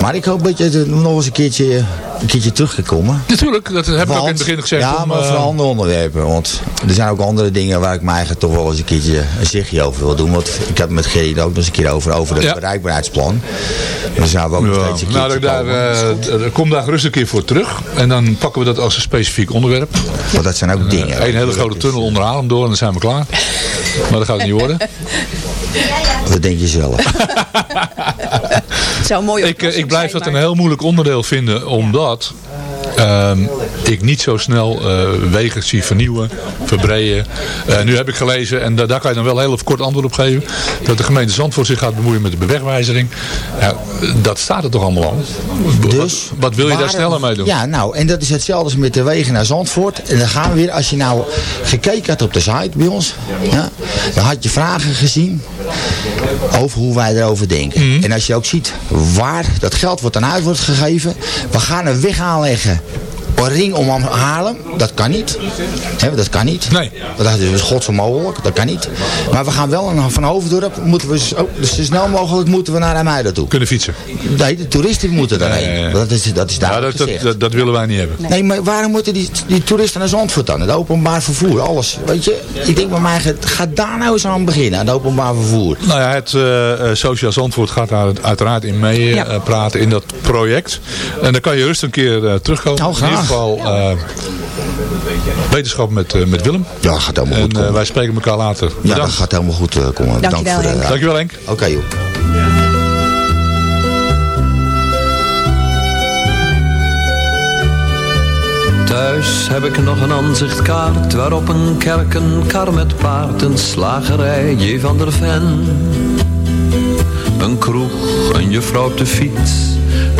Maar ik hoop dat je nog eens een keertje, een keertje teruggekomen.
Natuurlijk, dat heb ik ook in het begin gezegd.
Ja,
om,
maar
eh,
voor andere onderwerpen. Want er zijn ook andere dingen waar ik mij eigenlijk toch wel eens een keertje een zegje over wil doen. Want ik had het met Gerry ook nog eens een keer over, over het
Ja.
bereikbaarheidsplan. Daar zouden we ook nog
Ja,
steeds een
nou, daar,
komen.
eh, eh, kom daar gerust een keer voor terug. En dan pakken we dat als een specifiek onderwerp.
Want dat zijn ook dingen.
Een hele grote tunnel onder Haarlem door en dan zijn we klaar. Maar dat gaat het niet worden.
Wat denk je zelf?
Het zou
Ik, eh, ik blijf
zijn,
dat een heel moeilijk onderdeel vinden. Omdat ehm, ik niet zo snel eh, wegen zie vernieuwen, verbreden. Eh, nu heb ik gelezen, en da- daar kan je dan wel heel kort antwoord op geven. Dat de gemeente Zandvoort zich gaat bemoeien met de bewegwijzering. Ja, dat staat er toch allemaal al.
Dus,
wat, wat wil je daar sneller mee doen?
Ja, nou, en dat is hetzelfde als met de wegen naar Zandvoort. En dan gaan we weer, als je nou gekeken had op de site bij ons, ja, dan had je vragen gezien over hoe wij erover denken.
Mhm.
En als je ook ziet waar dat geld wordt aan uit wordt gegeven, we gaan een weg aanleggen. Een ring om Haarlem, dat kan niet. Hè, dat kan niet.
Nee.
Dat is dus godsonmogelijk, dat kan niet. Maar we gaan wel een, van Hoofddorp, moeten we, zo, dus zo snel mogelijk moeten we naar Amuiden toe.
Kunnen fietsen.
Nee, de toeristen moeten daarheen.
Ja, ja, ja.
Dat is, dat is
Ja,
duidelijk
dat, dat,
gezegd.
dat, dat willen wij niet hebben.
Nee, maar waarom moeten die, die toeristen naar Zandvoort dan? Het openbaar vervoer, alles. Weet je, ik denk bij mij, ga daar nou eens aan beginnen, aan het openbaar vervoer.
Nou ja, het eh, Sociaal Zandvoort gaat daar uiteraard in mee eh,
Ja.
praten in dat project. En dan kan je rustig een keer terugkomen.
Nou, graag.
In ieder geval eh, wetenschap met, eh, met Willem.
Ja, gaat helemaal goed
En eh,
komen.
wij spreken elkaar later.
ja, dat gaat helemaal goed komen. Bedankt
Dankjewel,
voor de
Henk.
Dankjewel Henk.
Oké joh.
Thuis heb ik nog een aanzichtkaart waarop een kerk, een kar met paard, een slagerij, J. van der Ven. Een kroeg, een juffrouw op de fiets,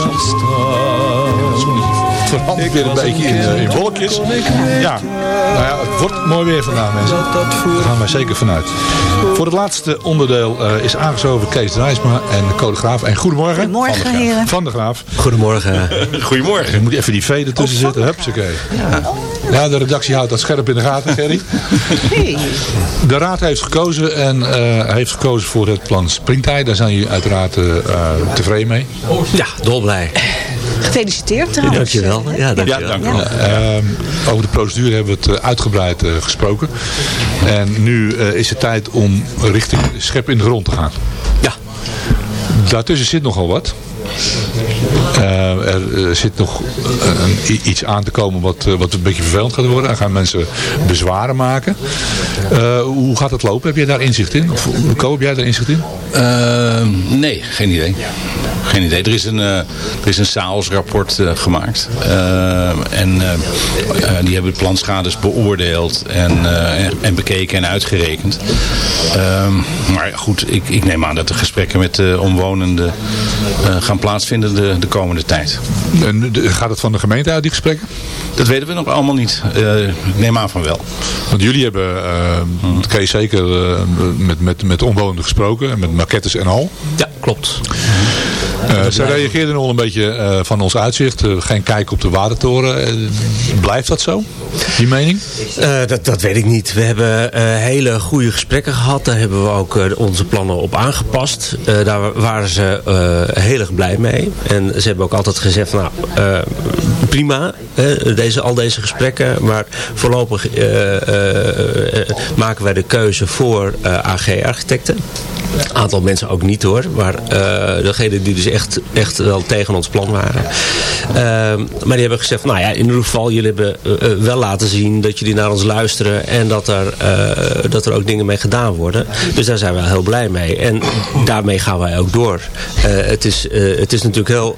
hoge bomen
verandert weer een beetje in, eh, in wolkjes. Ja, nou ja, het wordt mooi weer vandaag mensen. Daar gaan wij zeker vanuit. Voor het laatste onderdeel eh, is aangeschoven Kees Drijsma en de Code Graaf. En goedemorgen.
Goedemorgen,
Van de Graaf.
heren.
Van de Graaf.
Goedemorgen.
Goedemorgen. Er moet even die V ertussen zitten. Hupsakee. Ja. ja, de redactie houdt dat scherp in de gaten, Gerry. De raad heeft gekozen en eh, heeft gekozen voor het plan Springtij. Daar zijn jullie uiteraard tevreden mee.
Ja, dolblij.
Gefeliciteerd trouwens.
Dankjewel. Ja, dankjewel.
dank u wel. Ehm, over de procedure hebben we het eh, uitgebreid eh, gesproken. En nu eh, is het tijd om richting schep in de grond te gaan.
Ja.
Daartussen zit nogal wat. Eh, er eh, zit nog eh, iets aan te komen wat, wat een beetje vervelend gaat worden. Er gaan mensen bezwaren maken. Hoe gaat het lopen? Heb jij daar inzicht in? Of jij daar inzicht in?
Nee, geen idee. Geen idee. Er is een, er is een SAOS-rapport gemaakt. En die hebben planschades beoordeeld en, en, en bekeken en uitgerekend. Ehm, maar goed, ik, ik neem aan dat de gesprekken met de omwonenden gaan plaatsvinden de, de komende tijd.
En gaat het van de gemeente uit, die gesprekken?
Dat weten we nog allemaal niet. Eh, ik neem aan van wel.
Want jullie hebben, Kees zeker, eh, met, met, met omwonenden gesproken. Met maquettes en al.
Ja, klopt.
Eh, zij reageerden al een beetje eh, van ons uitzicht. eh, geen kijk op de watertoren. Blijft dat zo? Die mening?
Dat, dat weet ik niet. We hebben hele goede gesprekken gehad. Daar hebben we ook onze plannen op aangepast. Daar waren ze heel erg blij mee. En ze hebben ook altijd gezegd, nou, prima, deze, al deze gesprekken. Maar voorlopig maken wij de keuze voor AG-architecten. Een aantal mensen ook niet hoor. Maar degene die dus echt, echt wel tegen ons plan waren. Uh, maar die hebben gezegd, nou ja, in ieder geval, jullie hebben uh, wel laten zien dat jullie naar ons luisteren en dat er, dat er ook dingen mee gedaan worden. Dus daar zijn we heel blij mee. En daarmee gaan wij ook door. het, is, het is natuurlijk heel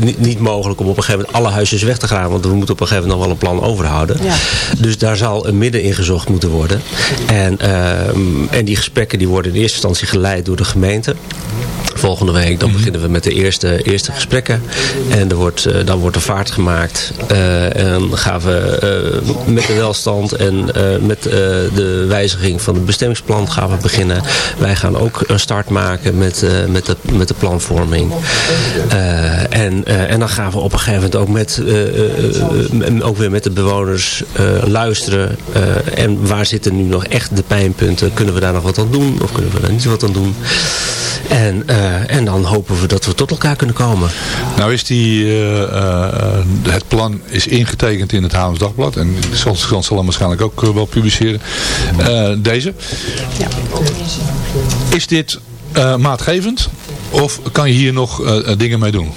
niet, niet, mogelijk om op een gegeven moment alle huisjes weg te gaan, want we moeten op een gegeven moment nog wel een plan overhouden. Ja. Dus daar zal een midden in gezocht moeten worden. En, ehm, en die gesprekken die worden in eerste instantie geleid door de gemeente. Volgende week dan beginnen we met de eerste, eerste gesprekken. En er wordt, uh, dan wordt er vaart gemaakt. Uh, en gaan we uh, met de welstand en met de wijziging van het bestemmingsplan gaan we beginnen. Wij gaan ook een start maken met, met, de, met de planvorming. en, en dan gaan we op een gegeven moment ook, met, ook weer met de bewoners luisteren. en waar zitten nu nog echt de pijnpunten? Kunnen we daar nog wat aan doen? Of kunnen we daar niet wat aan doen? En, uh, en dan hopen we dat we tot elkaar kunnen komen.
Nou is die, uh, uh, het plan is ingetekend in het Haarlems Dagblad. En zal, zal hem waarschijnlijk ook wel publiceren. deze. Ja. Is dit maatgevend? Of kan je hier nog dingen mee doen?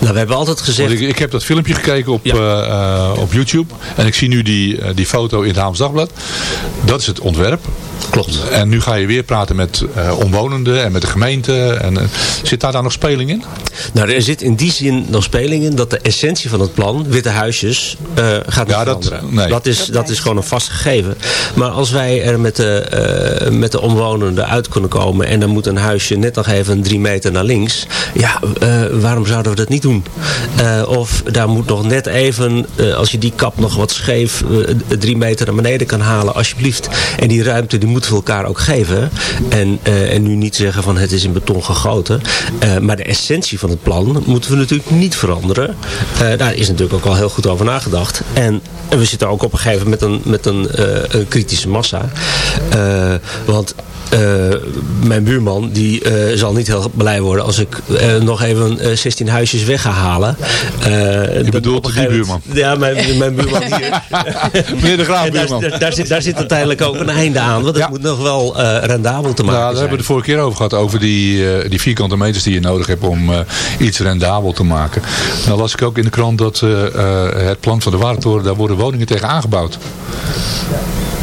Nou, we hebben altijd gezegd...
Ik, ik, heb dat filmpje gekeken op, ja. op YouTube. En ik zie nu die, die foto in het Haarlems Dagblad. Dat is het ontwerp.
Klopt.
En nu ga je weer praten met uh, omwonenden en met de gemeente. En, uh, zit daar dan nog speling in?
Nou, er zit in die zin nog speling in dat de essentie van het plan, witte huisjes, uh, gaat niet ja, veranderen. Dat, nee. dat, is, dat is gewoon een vast gegeven. Maar als wij er met de, met de omwonenden uit kunnen komen en dan moet een huisje net nog even drie meter naar links. Ja, waarom zouden we dat niet doen? of daar moet nog net even, als je die kap nog wat scheef, drie meter naar beneden kan halen, alsjeblieft. En die ruimte die moeten we elkaar ook geven. En, en nu niet zeggen van het is in beton gegoten. Maar de essentie van het plan moeten we natuurlijk niet veranderen. Daar is natuurlijk ook al heel goed over nagedacht. En, en we zitten ook op een gegeven moment met een, met een, een kritische massa. want uh, mijn buurman die uh, zal niet heel blij worden als ik uh, nog even 16 huisjes weg ga halen.
Je bedoelt die buurman?
Ja, mijn, mijn buurman hier.
Meneer de Graaf buurman.
Daar, daar, zit, daar zit uiteindelijk ook een einde aan. Want het moet nog wel rendabel te maken
nou, daar hebben we de vorige keer over gehad. Over die, die vierkante meters die je nodig hebt om iets rendabel te maken. Nou las ik ook in de krant dat het plan van de Warentoren, daar worden woningen tegen aangebouwd.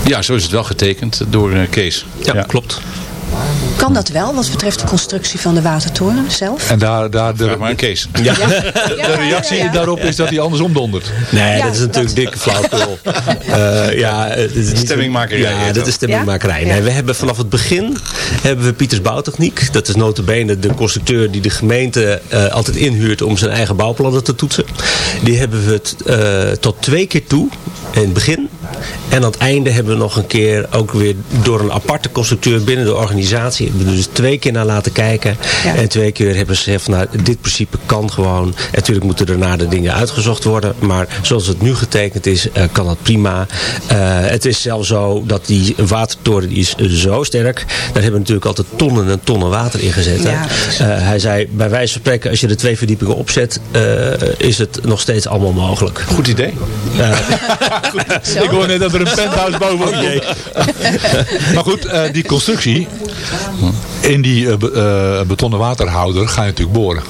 Ja, zo is het wel getekend door uh, Kees.
Ja, ja, klopt.
Kan dat wel, wat betreft de constructie van de watertoren zelf?
En daar, daar de,
maar een Kees.
Ja. De reactie daarop is dat hij andersom dondert.
Nee, dat is natuurlijk dikke flauwkul. uh, ja, het is
stemmingmakerij.
Ja, dat is stemmingmakerij. Nee, we hebben vanaf het begin hebben we Pieters Bouwtechniek. Dat is notabene de constructeur die de gemeente uh, altijd inhuurt om zijn eigen bouwplannen te toetsen. Die hebben we het uh, tot twee keer toe in het begin. En aan het einde hebben we nog een keer ook weer door een aparte constructeur binnen de organisatie. Hebben we dus twee keer naar laten kijken. Ja. En twee keer hebben ze gezegd van nou, dit principe kan gewoon. En natuurlijk moeten daarna de dingen uitgezocht worden. Maar zoals het nu getekend is, uh, kan dat prima. Uh, het is zelfs zo dat die watertoren die is zo sterk. Daar hebben we natuurlijk altijd tonnen en tonnen water in gezet. Ja, uh, hij zei bij wijze van spreken als je de twee verdiepingen opzet is het nog steeds allemaal mogelijk.
Goed idee.
Ik hoor net dat er een penthouse bovenop komt. maar goed, uh, die constructie. In die uh, uh, betonnen waterhouder ga je natuurlijk boren.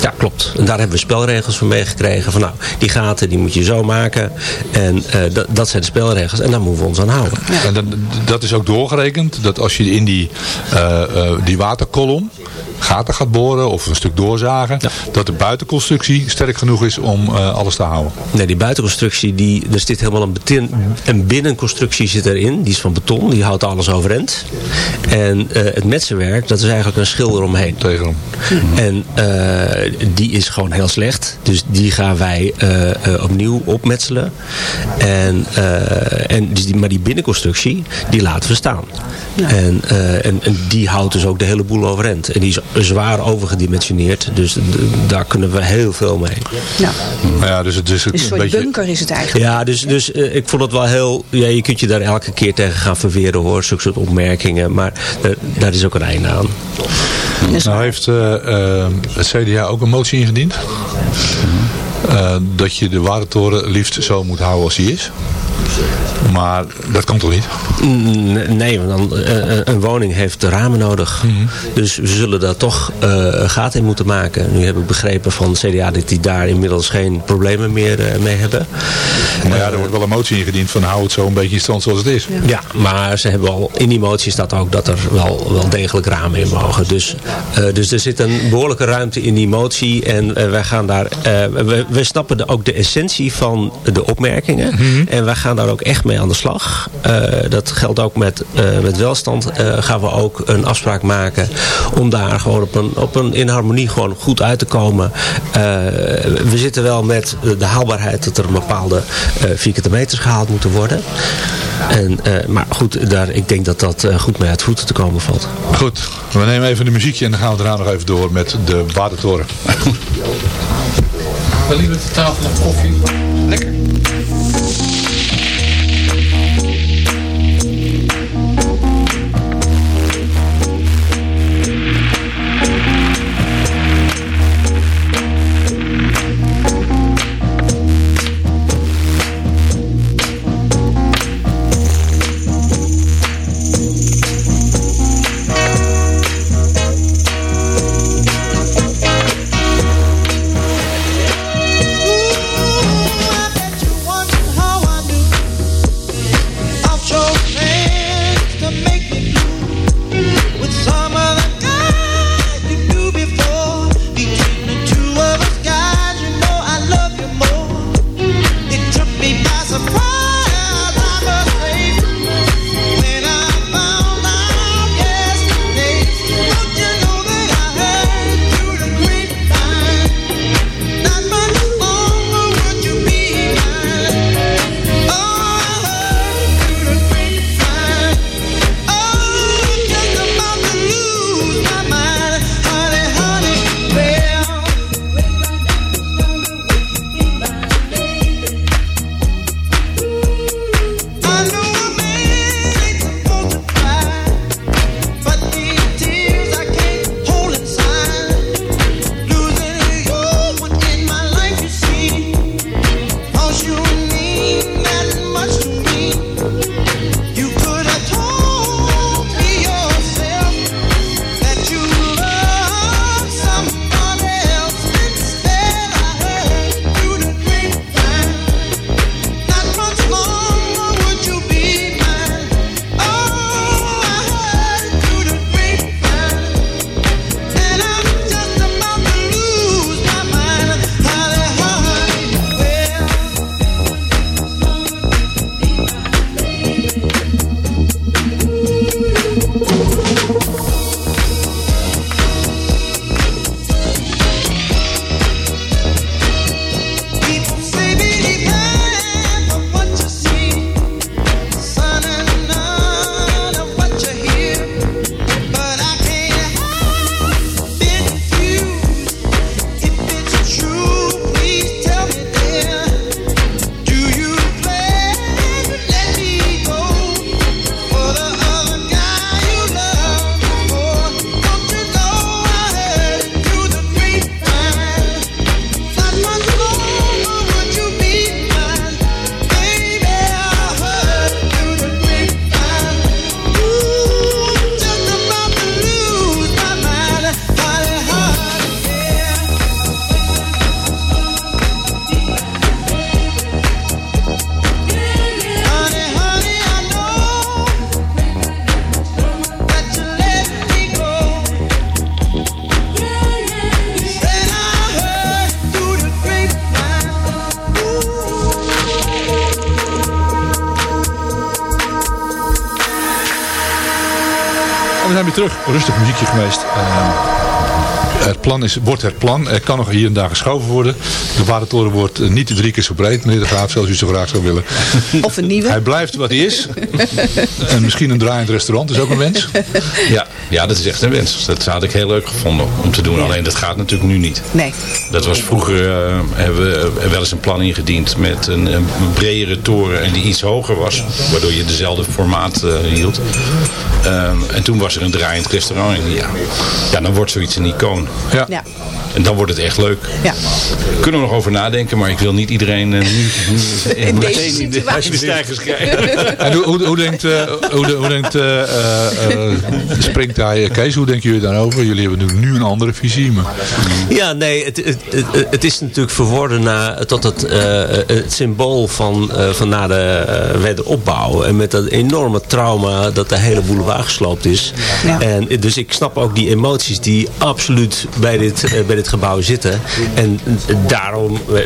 Ja, klopt. En daar hebben we spelregels voor meegekregen. Van nou, die gaten die moet je zo maken. En dat zijn de spelregels. En daar moeten we ons aan houden.
Ja. En dat, dat is ook doorgerekend. Dat als je in die, die waterkolom gaten gaat boren of een stuk doorzagen, ja. dat de buitenconstructie sterk genoeg is om uh, alles te houden.
Nee, die buitenconstructie, die, er zit helemaal een, betin, een binnenconstructie zit erin. Die is van beton, die houdt alles overeind. En uh, het metsenwerk, dat is eigenlijk een schilder omheen.
Tegenom.
En uh, die is gewoon heel slecht. Dus die gaan wij opnieuw opmetselen. En, en dus die, maar die binnenconstructie, die laten we staan. Ja. En, en, en die houdt dus ook de hele boel overeind. En die is zwaar overgedimensioneerd. Dus daar kunnen we heel veel mee.
Ja,
ja dus het is een,
een soort
beetje...
bunker is het eigenlijk.
Ja, dus, dus uh, ik vond het wel heel... Ja, je kunt je daar elke keer tegen gaan verweren hoor. Zulke soort opmerkingen. Maar uh, daar is ook een einde aan.
Nou heeft uh, het CDA ook een motie ingediend. dat je de watertoren liefst zo moet houden als die is. Maar dat kan toch niet?
Nee, want dan, eh, een woning heeft ramen nodig.
Mhm.
Dus we zullen daar toch eh gaten in moeten maken. Nu heb ik begrepen van de CDA dat die daar inmiddels geen problemen meer eh, mee hebben.
Maar ja, er wordt wel een motie ingediend van hou het zo een beetje in stand zoals het is.
Ja, maar ze hebben al, in die motie staat ook dat er wel, wel degelijk ramen in mogen. Dus, eh, dus er zit een behoorlijke ruimte in die motie. En eh, wij gaan daar, eh, we, we snappen de, ook de essentie van de opmerkingen. En wij gaan daar ook echt mee aan de slag. Eh, dat geldt ook met, eh, met welstand. Eh, gaan we ook een afspraak maken om daar gewoon op een, op een in harmonie gewoon goed uit te komen. Eh, we zitten wel met de haalbaarheid dat er een bepaalde eh, vierkante meters gehaald moeten worden. En, eh, maar goed, daar, ik denk dat dat eh, goed mee uit voeten te komen valt.
Goed, we nemen even een muziekje en dan gaan we daarna nog even door met de watertoren.
We liever de tafel of koffie. Lekker.
Rustig muziekje geweest. Eh, het plan is, wordt het plan. Er kan nog hier en daar geschoven worden. De watertoren wordt niet drie keer zo breed, meneer de Graaf, zoals u zo graag zou willen.
Of een nieuwe.
Hij blijft wat hij is. en misschien een draaiend restaurant is ook een wens.
Ja, ja, dat is echt een wens. Dat had ik heel leuk gevonden om te doen. Alleen dat gaat natuurlijk nu niet.
Nee.
Dat was vroeger, eh, hebben we eh, wel eens een plan ingediend met een, een bredere toren en die iets hoger was. Waardoor je dezelfde formaat eh, hield. Ehm, en toen was er een draaiend restaurant. En ja, ja, dan wordt zoiets een icoon.
Ja.
Ja.
En dan wordt het echt leuk.
Ja.
Kunnen we nog over nadenken, maar ik wil niet iedereen eh, nu, nu
In deze
meteen in de,
situatie.
in de stijgers krijgen.
En hoe, hoe, hoe denkt, eh, hoe, hoe denkt eh, Kees, hoe denken jullie daarover? Jullie hebben natuurlijk nu een andere visie. Maar...
Ja, nee, het, het, het, het is natuurlijk verworden naar, tot het, eh, het symbool van, eh, van na de eh, wederopbouw. En met dat enorme trauma dat de hele boulevard gesloopt is.
Ja.
En, dus ik snap ook die emoties die absoluut bij dit, bij dit gebouw zitten. En daarom eh,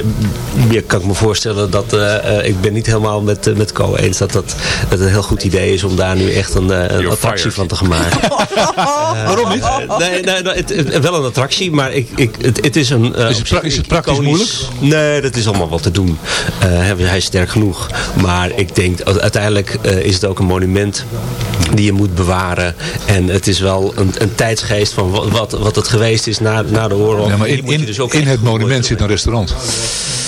ja, kan ik me voorstellen dat eh, eh, ik ben niet helemaal met, met Co eens dat, dat, dat het een heel goed idee is om daar nu echt een, eh, een attractie
fired.
van te gaan maken.
Waarom niet?
Nee, nee, nee, het, het- wel een attractie, maar ik, ik, het, het is een... eh,
Is het is het praktisch
iconisch- Nee, dat is allemaal wat te doen. Eh, hij is sterk genoeg. Maar ik denk, uiteindelijk eh, is het ook een monument die je moet bewaren. En het is wel een, een tijdsgeest van wat, wat, het geweest is na, na de oorlog.
Ja, maar
Die
in,
moet je
in,
dus ook
in het monument zit een restaurant.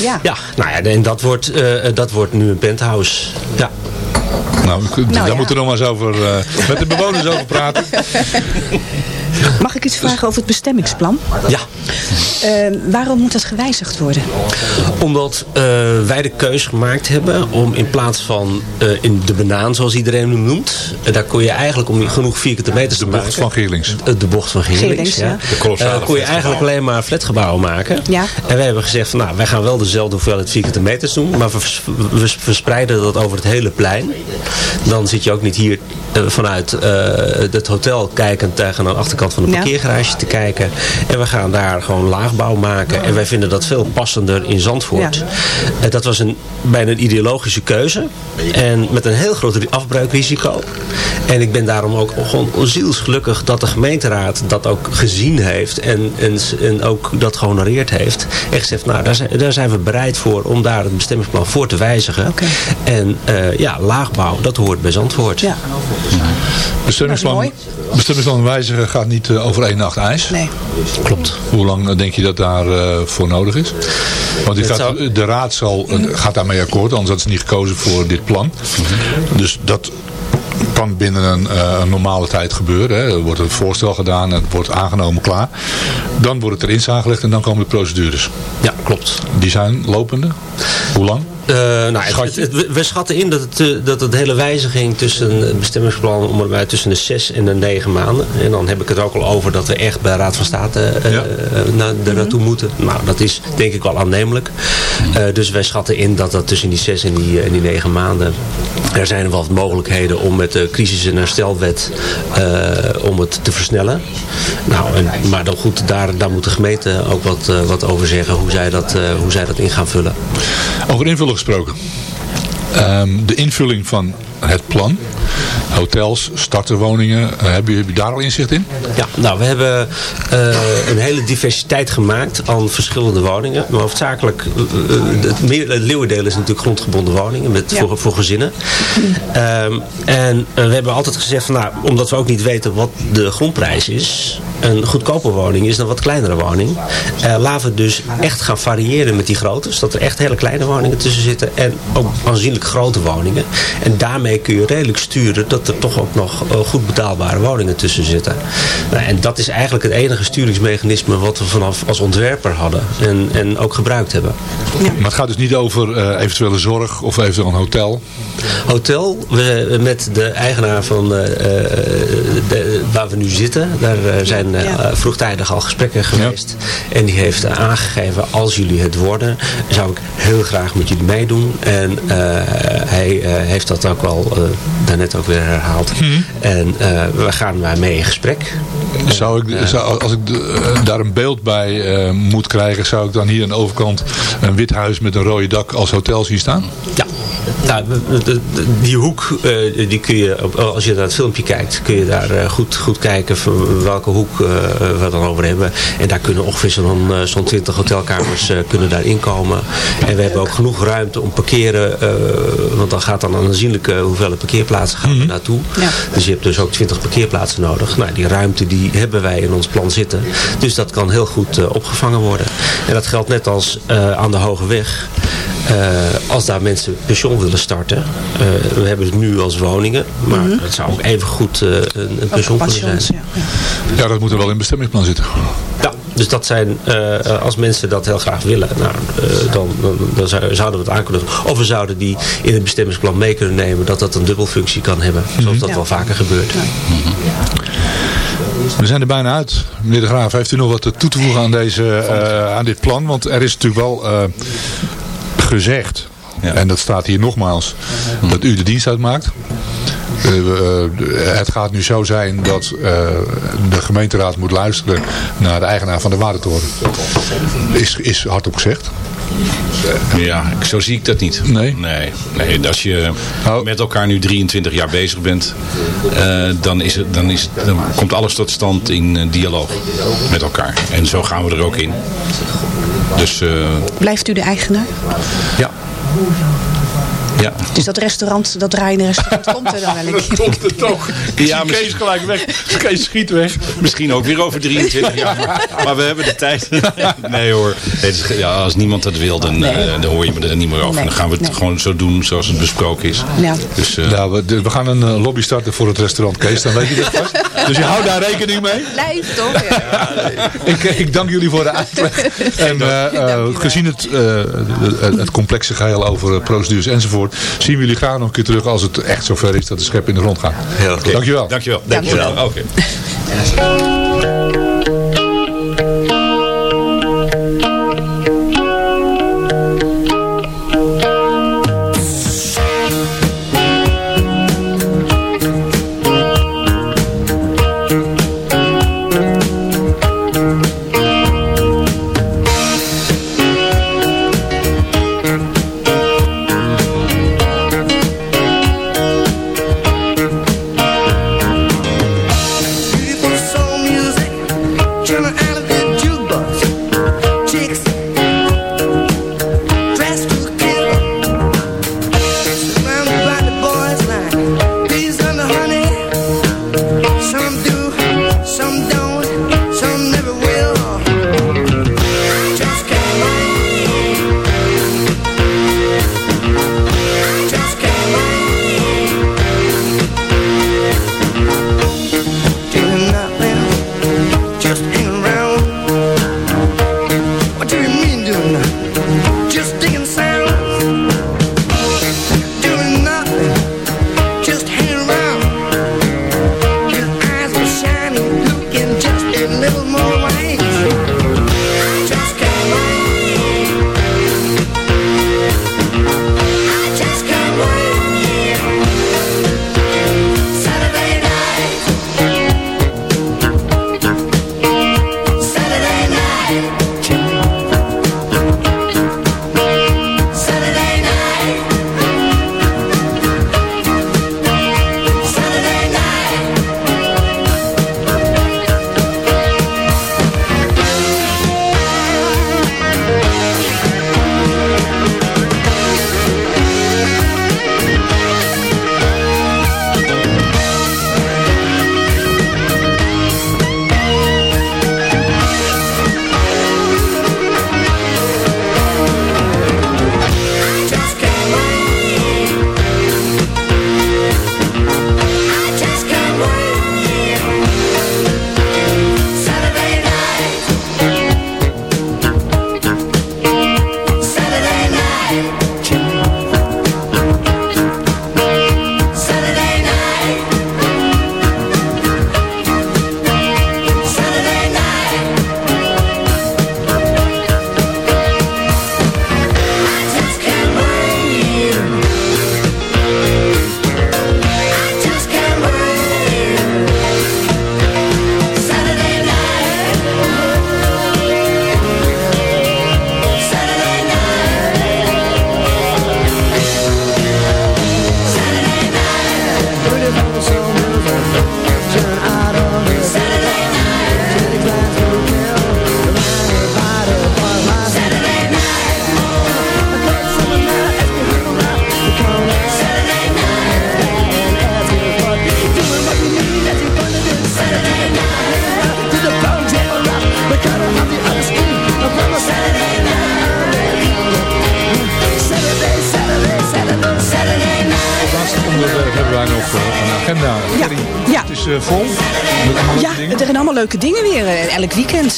Ja.
Ja, nou ja, en dat wordt, eh, dat wordt nu een penthouse. Ja.
Nou, daar
ja.
moeten we nog maar eens over, eh, met de bewoners over praten.
Mag ik iets vragen over het bestemmingsplan?
Ja.
Eh, waarom moet dat gewijzigd worden?
Omdat eh, wij de keus gemaakt hebben om in plaats van eh, in de banaan, zoals iedereen hem noemt, eh, daar kon je eigenlijk om genoeg vierkante meters te
De bocht van Geerlings.
De bocht van Geerlings,
Geerlings,
ja.
ja.
De
kon je eigenlijk alleen maar flatgebouwen maken.
Ja.
En wij hebben gezegd van nou, wij gaan wel dezelfde hoeveelheid vierkante meters doen, maar we, vers- we verspreiden dat over het hele plein. Dan zit je ook niet hier vanuit eh, het hotel kijkend tegen aan de achterkant van de
Ja.
parkeergarage te kijken. En we gaan daar gewoon laagbouw maken. En wij vinden dat veel passender in Zandvoort.
Ja.
Eh, dat was een, bijna een ideologische keuze. En met een heel groot afbreukrisico. En ik ben daarom ook gewoon zielsgelukkig dat de gemeenteraad dat ook gezien heeft. En, en, en ook dat gehonoreerd heeft. En gezegd, nou daar zijn, daar zijn we bereid voor om daar het bestemmingsplan voor te wijzigen. En eh, ja, laagbouw, dat hoort bij Zandvoort.
Ja.
Bestemmingsplan, wijzigen gaat niet eh, over één nacht ijs.
Nee.
Klopt.
Hoe lang eh, denk je dat daarvoor voor nodig is? Want die
Het
gaat,
zou-
de raad zal, eh, gaat daarmee akkoord, anders had ze niet gekozen voor dit plan. Dus dat kan binnen een, eh, een normale tijd gebeuren. Hè. Er wordt een voorstel gedaan, het wordt aangenomen, klaar. Dan wordt het erin aangelegd en dan komen de procedures.
Ja, klopt.
Die zijn lopende. Hoe lang?
Eh, nou, het- het- we- schatten in dat het, eh, dat het hele wijziging tussen het bestemmingsplan om erbij tussen de zes en de negen maanden. En dan heb ik het ook al over dat we echt bij Raad van State eh,
Ja.
naar, er naartoe moeten. Nou, dat is denk ik wel aannemelijk. Dus wij schatten in dat dat tussen die zes en die, eh, en die negen maanden. Er zijn wel wat mogelijkheden om met de crisis- en herstelwet om het te versnellen. Nou, en, maar dan goed, daar, daar moet de gemeente ook wat, wat over zeggen hoe zij, dat, hoe zij dat in gaan vullen.
Over invullen gesproken. Ehm, de invulling van het plan. Hotels, starterwoningen. eh, hebben jullie daar al inzicht in?
Ja, nou, we hebben eh, een hele diversiteit gemaakt aan verschillende woningen. Maar hoofdzakelijk, eh, het, meer, het leeuwendeel is natuurlijk grondgebonden woningen met,
Ja.
voor, voor gezinnen. Ehm, en we hebben altijd gezegd, van, nou, omdat we ook niet weten wat de grondprijs is. Een goedkope woning is een wat kleinere woning. Eh, laten we dus echt gaan variëren met die grootte. Zodat er echt hele kleine woningen tussen zitten. En ook aanzienlijk grote woningen. En daarmee kun je redelijk sturen dat er toch ook nog eh, goed betaalbare woningen tussen zitten. Nou, en dat is eigenlijk het enige sturingsmechanisme wat we vanaf als ontwerper hadden. En, en ook gebruikt hebben.
Maar het gaat dus niet over eh, eventuele zorg of eventueel een hotel.
Hotel, we, met de eigenaar van eh, eh, de, waar we nu zitten, daar zijn eh,
Ja.
vroegtijdig al gesprekken geweest. En die heeft aangegeven, als jullie het worden, zou ik heel graag met jullie meedoen. En eh, hij eh, heeft dat ook wel eh, daarnet ook weer herhaald. En eh, we gaan maar mee in gesprek.
Zou ik, zou, als ik eh, daar een beeld bij eh, moet krijgen, zou ik dan hier aan de overkant een wit huis met een rode dak als hotel zien staan?
Ja, nou, die hoek, eh, die kun je, op- als je naar het filmpje kijkt, kun je daar goed, goed kijken van welke hoek eh, we het dan over hebben. En daar kunnen ongeveer zo'n eh, zo'n 20 hotelkamers eh, kunnen daar inkomen. En we hebben ook genoeg ruimte om parkeren, eh, want dan gaat dan een aanzienlijke hoeveelheid parkeerplaatsen gaan er naartoe.
Ja.
Dus je hebt dus ook 20 parkeerplaatsen nodig. Nou, die ruimte die hebben wij in ons plan zitten. Dus dat kan heel goed eh, opgevangen worden. En dat geldt net als eh, aan de Hoge Weg. Eh, als daar mensen pensioen willen starten. eh, we hebben het nu als woningen. Maar het zou ook even goed eh, een, een pensioen kunnen zijn.
Ja.
Ja, dat moet er wel in het bestemmingsplan zitten.
Ja, dus dat zijn, eh, als mensen dat heel graag willen, nou, eh, dan, dan, dan zou- zouden we het aankunnen. Of we zouden die in het bestemmingsplan mee kunnen nemen, dat dat een dubbelfunctie kan hebben. Zoals dat
Ja.
wel vaker gebeurt.
We zijn er bijna uit. Meneer De Graaf, heeft u nog wat toe te voegen aan, deze, eh, aan dit plan? Want er is natuurlijk wel eh, gezegd, en dat staat hier nogmaals, dat u de dienst uitmaakt. Eh, eh, het gaat nu zo zijn dat eh, de gemeenteraad moet luisteren naar de eigenaar van de watertoren. Is, is hardop gezegd.
Ja, zo zie ik dat niet.
Nee?
Nee, nee als je met elkaar nu 23 jaar bezig bent, eh, dan, is het, dan, is het, dan komt alles tot stand in dialoog met elkaar. En zo gaan we er ook in. Dus eh,
Blijft u de eigenaar?
ja. 路上 Ja.
Dus dat restaurant, dat draaiende restaurant komt er dan wel een keer.
Komt het toch?
Ja,
Kees gelijk weg. Kees schiet weg.
Misschien ook weer over 23 jaar. Maar, maar we hebben de tijd. Nee hoor. Nee, het is- ja, als niemand het wil, dan, eh, dan hoor je me er niet meer over.
Nee,
Dan gaan we het
nee.
gewoon zo doen zoals het besproken is.
Ja.
Dus, eh,
Nou, we, gaan een eh, lobby starten voor het restaurant Kees, dan weet je dat vast. Dus je houdt daar rekening mee.
Blijft toch? Ja.
Ik, ik dank jullie voor de uitleg. En gezien het, eh, het, complexe geheel over procedures enzovoort, zien we jullie graag nog een keer terug als het echt zover is dat de schep in de grond gaat. Dankjewel.
Dankjewel.
Dankjewel.
Oké.
Beautiful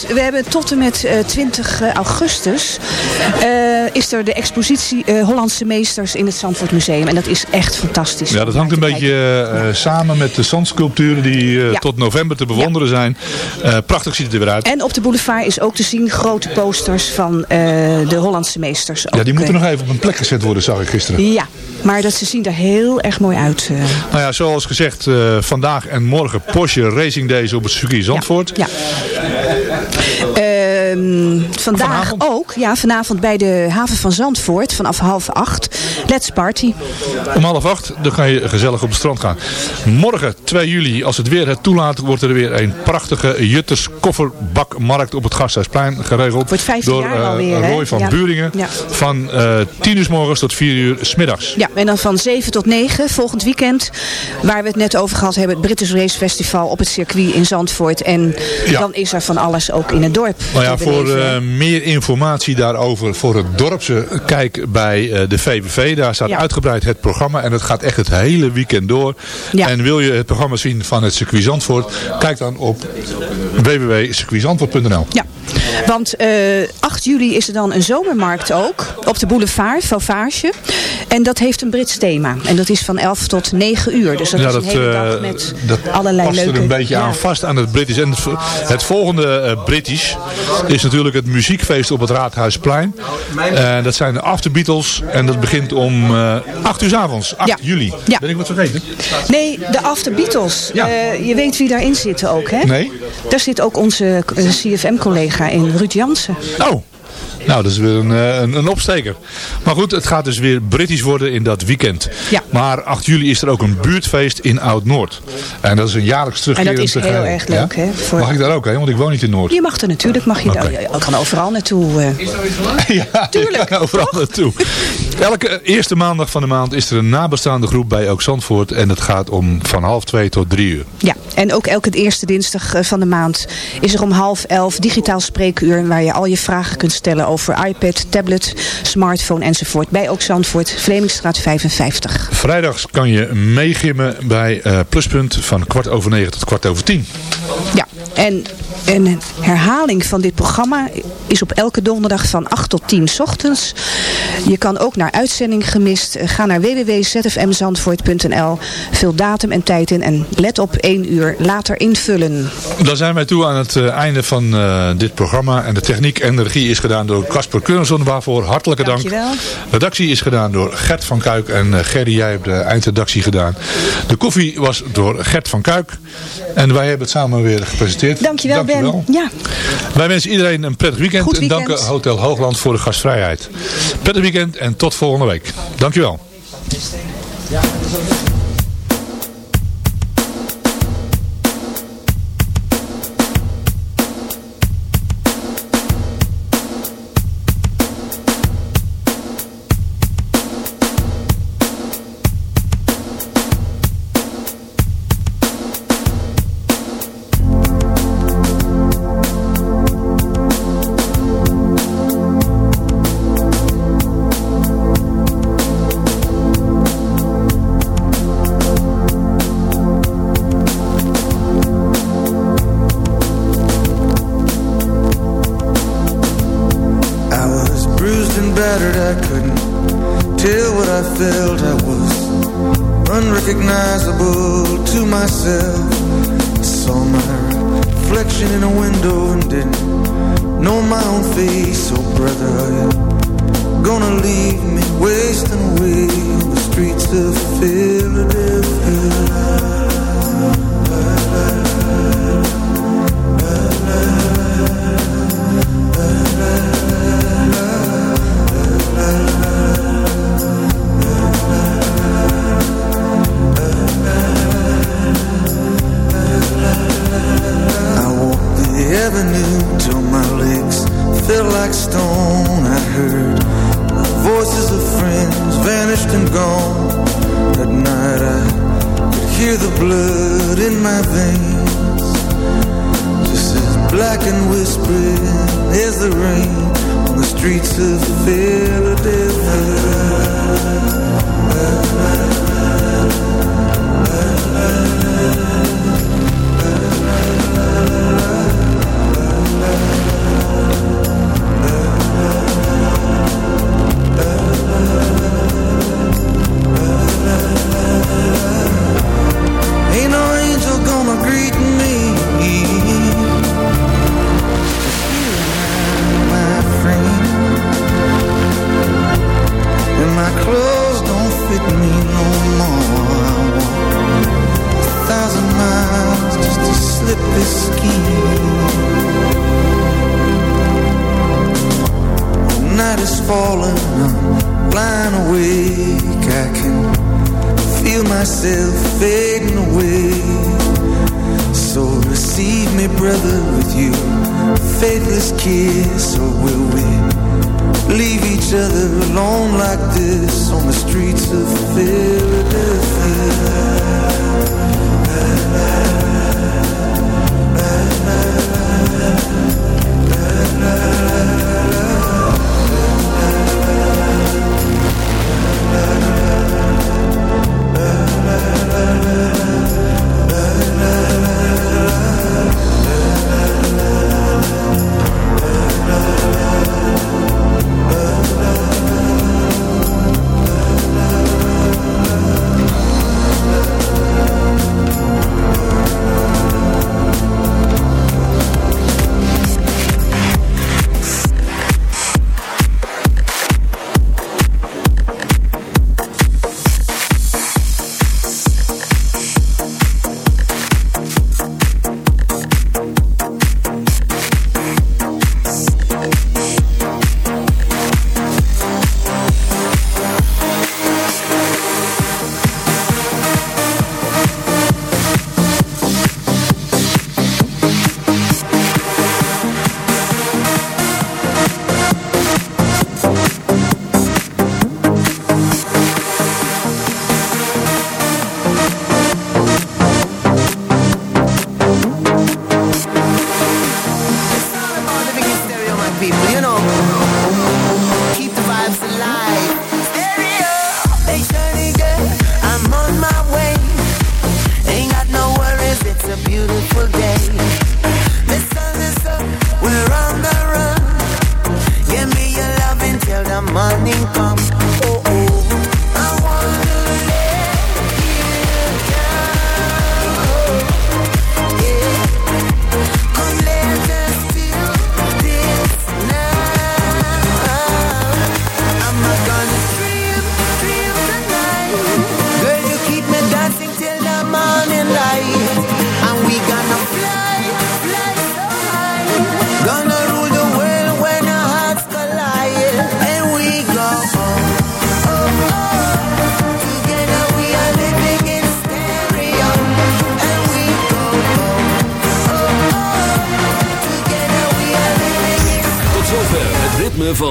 We hebben tot en met eh, 20 augustus eh, is er de expositie eh, Hollandse Meesters in het Zandvoort Museum. En dat is echt fantastisch.
Ja, dat hangt een beetje eh, samen met de zandsculpturen die eh, tot november te bewonderen zijn. Eh, prachtig ziet het er weer uit.
En op de boulevard is ook te zien grote posters van eh, de Hollandse Meesters.
Ja, die moeten
eh,
nog even op een plek gezet worden, zag ik gisteren.
Ja, maar dat ze zien er heel erg mooi uit. eh.
Nou ja, zoals gezegd, eh, vandaag en morgen Porsche Racing Days op het circuit Zandvoort.
Ja. Ehm, vandaag ook, ja, vanavond bij de haven van Zandvoort vanaf half acht. Let's Party.
Om half acht, dan ga je gezellig op het strand gaan. Morgen, 2 juli, als het weer het toelaat, wordt er weer een prachtige Jutters kofferbakmarkt op het Gasthuisplein geregeld.
Wordt 15
door
jaar
eh,
alweer, hè?
Roy van
Ja.
Buringen.
Ja.
Van eh 10 uur s morgens tot 4 uur s middags.
Ja, en dan van 7 tot 9 volgend weekend, waar we het net over gehad hebben, het British Race Festival op het circuit in Zandvoort. En
Ja.
dan is er van alles ook in het dorp.
Nou ja, voor eh, meer informatie daarover voor het dorpse, kijk bij eh, de VVV. Daar staat
Ja.
uitgebreid het programma en het gaat echt het hele weekend door.
Ja.
En wil je het programma zien van het circuit Zandvoort, kijk dan op www.circuitzandvoort.nl.
Ja, want eh 8 juli is er dan een zomermarkt ook op de boulevard, Fauvage. En dat heeft een Brits thema. En dat is van 11 tot 9 uur. Dus dat
Ja,
is een
dat,
hele
eh,
dag met
dat
allerlei
past
leuke...
er een beetje
ja.
aan vast aan het British. En het, het volgende eh, British is natuurlijk het muziekfeest op het Raadhuisplein. Dat zijn de After Beatles en dat begint om eh 8 uur 's avonds, 8
Ja.
juli.
Ja.
Ben ik wat vergeten?
Nee, de After Beatles. Je weet wie daarin zit ook, hè?
Nee.
Daar zit ook onze CFM-collega in, Ruud Jansen.
Oh. Nou, dat is weer een, eh, een, een opsteker. Maar goed, het gaat dus weer British worden in dat weekend.
Ja.
Maar 8 juli is er ook een buurtfeest in Oud-Noord. En dat is een jaarlijks terugkerend
En dat is heel erg leuk, hè, voor-
Mag ik daar ook heen? Want ik woon niet in Noord.
Je mag er natuurlijk, mag je,
Oké.
je kan overal naartoe. eh.
Ja, Tuurlijk. kan overal naartoe. Elke eerste maandag van de maand is er een nabestaande groep bij Ook Zandvoort. En het gaat om van half twee tot drie uur.
Ja, en ook elke eerste dinsdag eh, van de maand is er om half elf digitaal spreekuur... waar je al je vragen kunt stellen over iPad, tablet, smartphone enzovoort. Bij Ook Zandvoort, Vlemingstraat 55.
Vrijdags kan je meegimmen bij eh, Pluspunt van kwart over negen tot kwart over tien.
Ja, en een herhaling van dit programma is op elke donderdag van 8 tot 10 's ochtends. Je kan ook naar uitzending gemist. Eh, Ga naar www.zfmzandvoort.nl. Vul datum en tijd in en let op 1 uur later invullen.
Dan zijn wij toe aan het eh, einde van dit programma. En de techniek en de regie is gedaan door Casper Keurenson. Waarvoor hartelijke dank.
Dankjewel.
Redactie is gedaan door Gert van Kuik. En eh, Gerry, jij hebt de eindredactie gedaan. De koffie was door Gert van Kuik. En wij hebben het samen weer gepresenteerd.
Dankjewel,
Dankjewel.
Ben. Ja.
Wij wensen iedereen een prettig weekend. En danken Hotel Hoogland voor de gastvrijheid. Prettig weekend en tot volgende week. Dankjewel.
I streets of Philadelphia.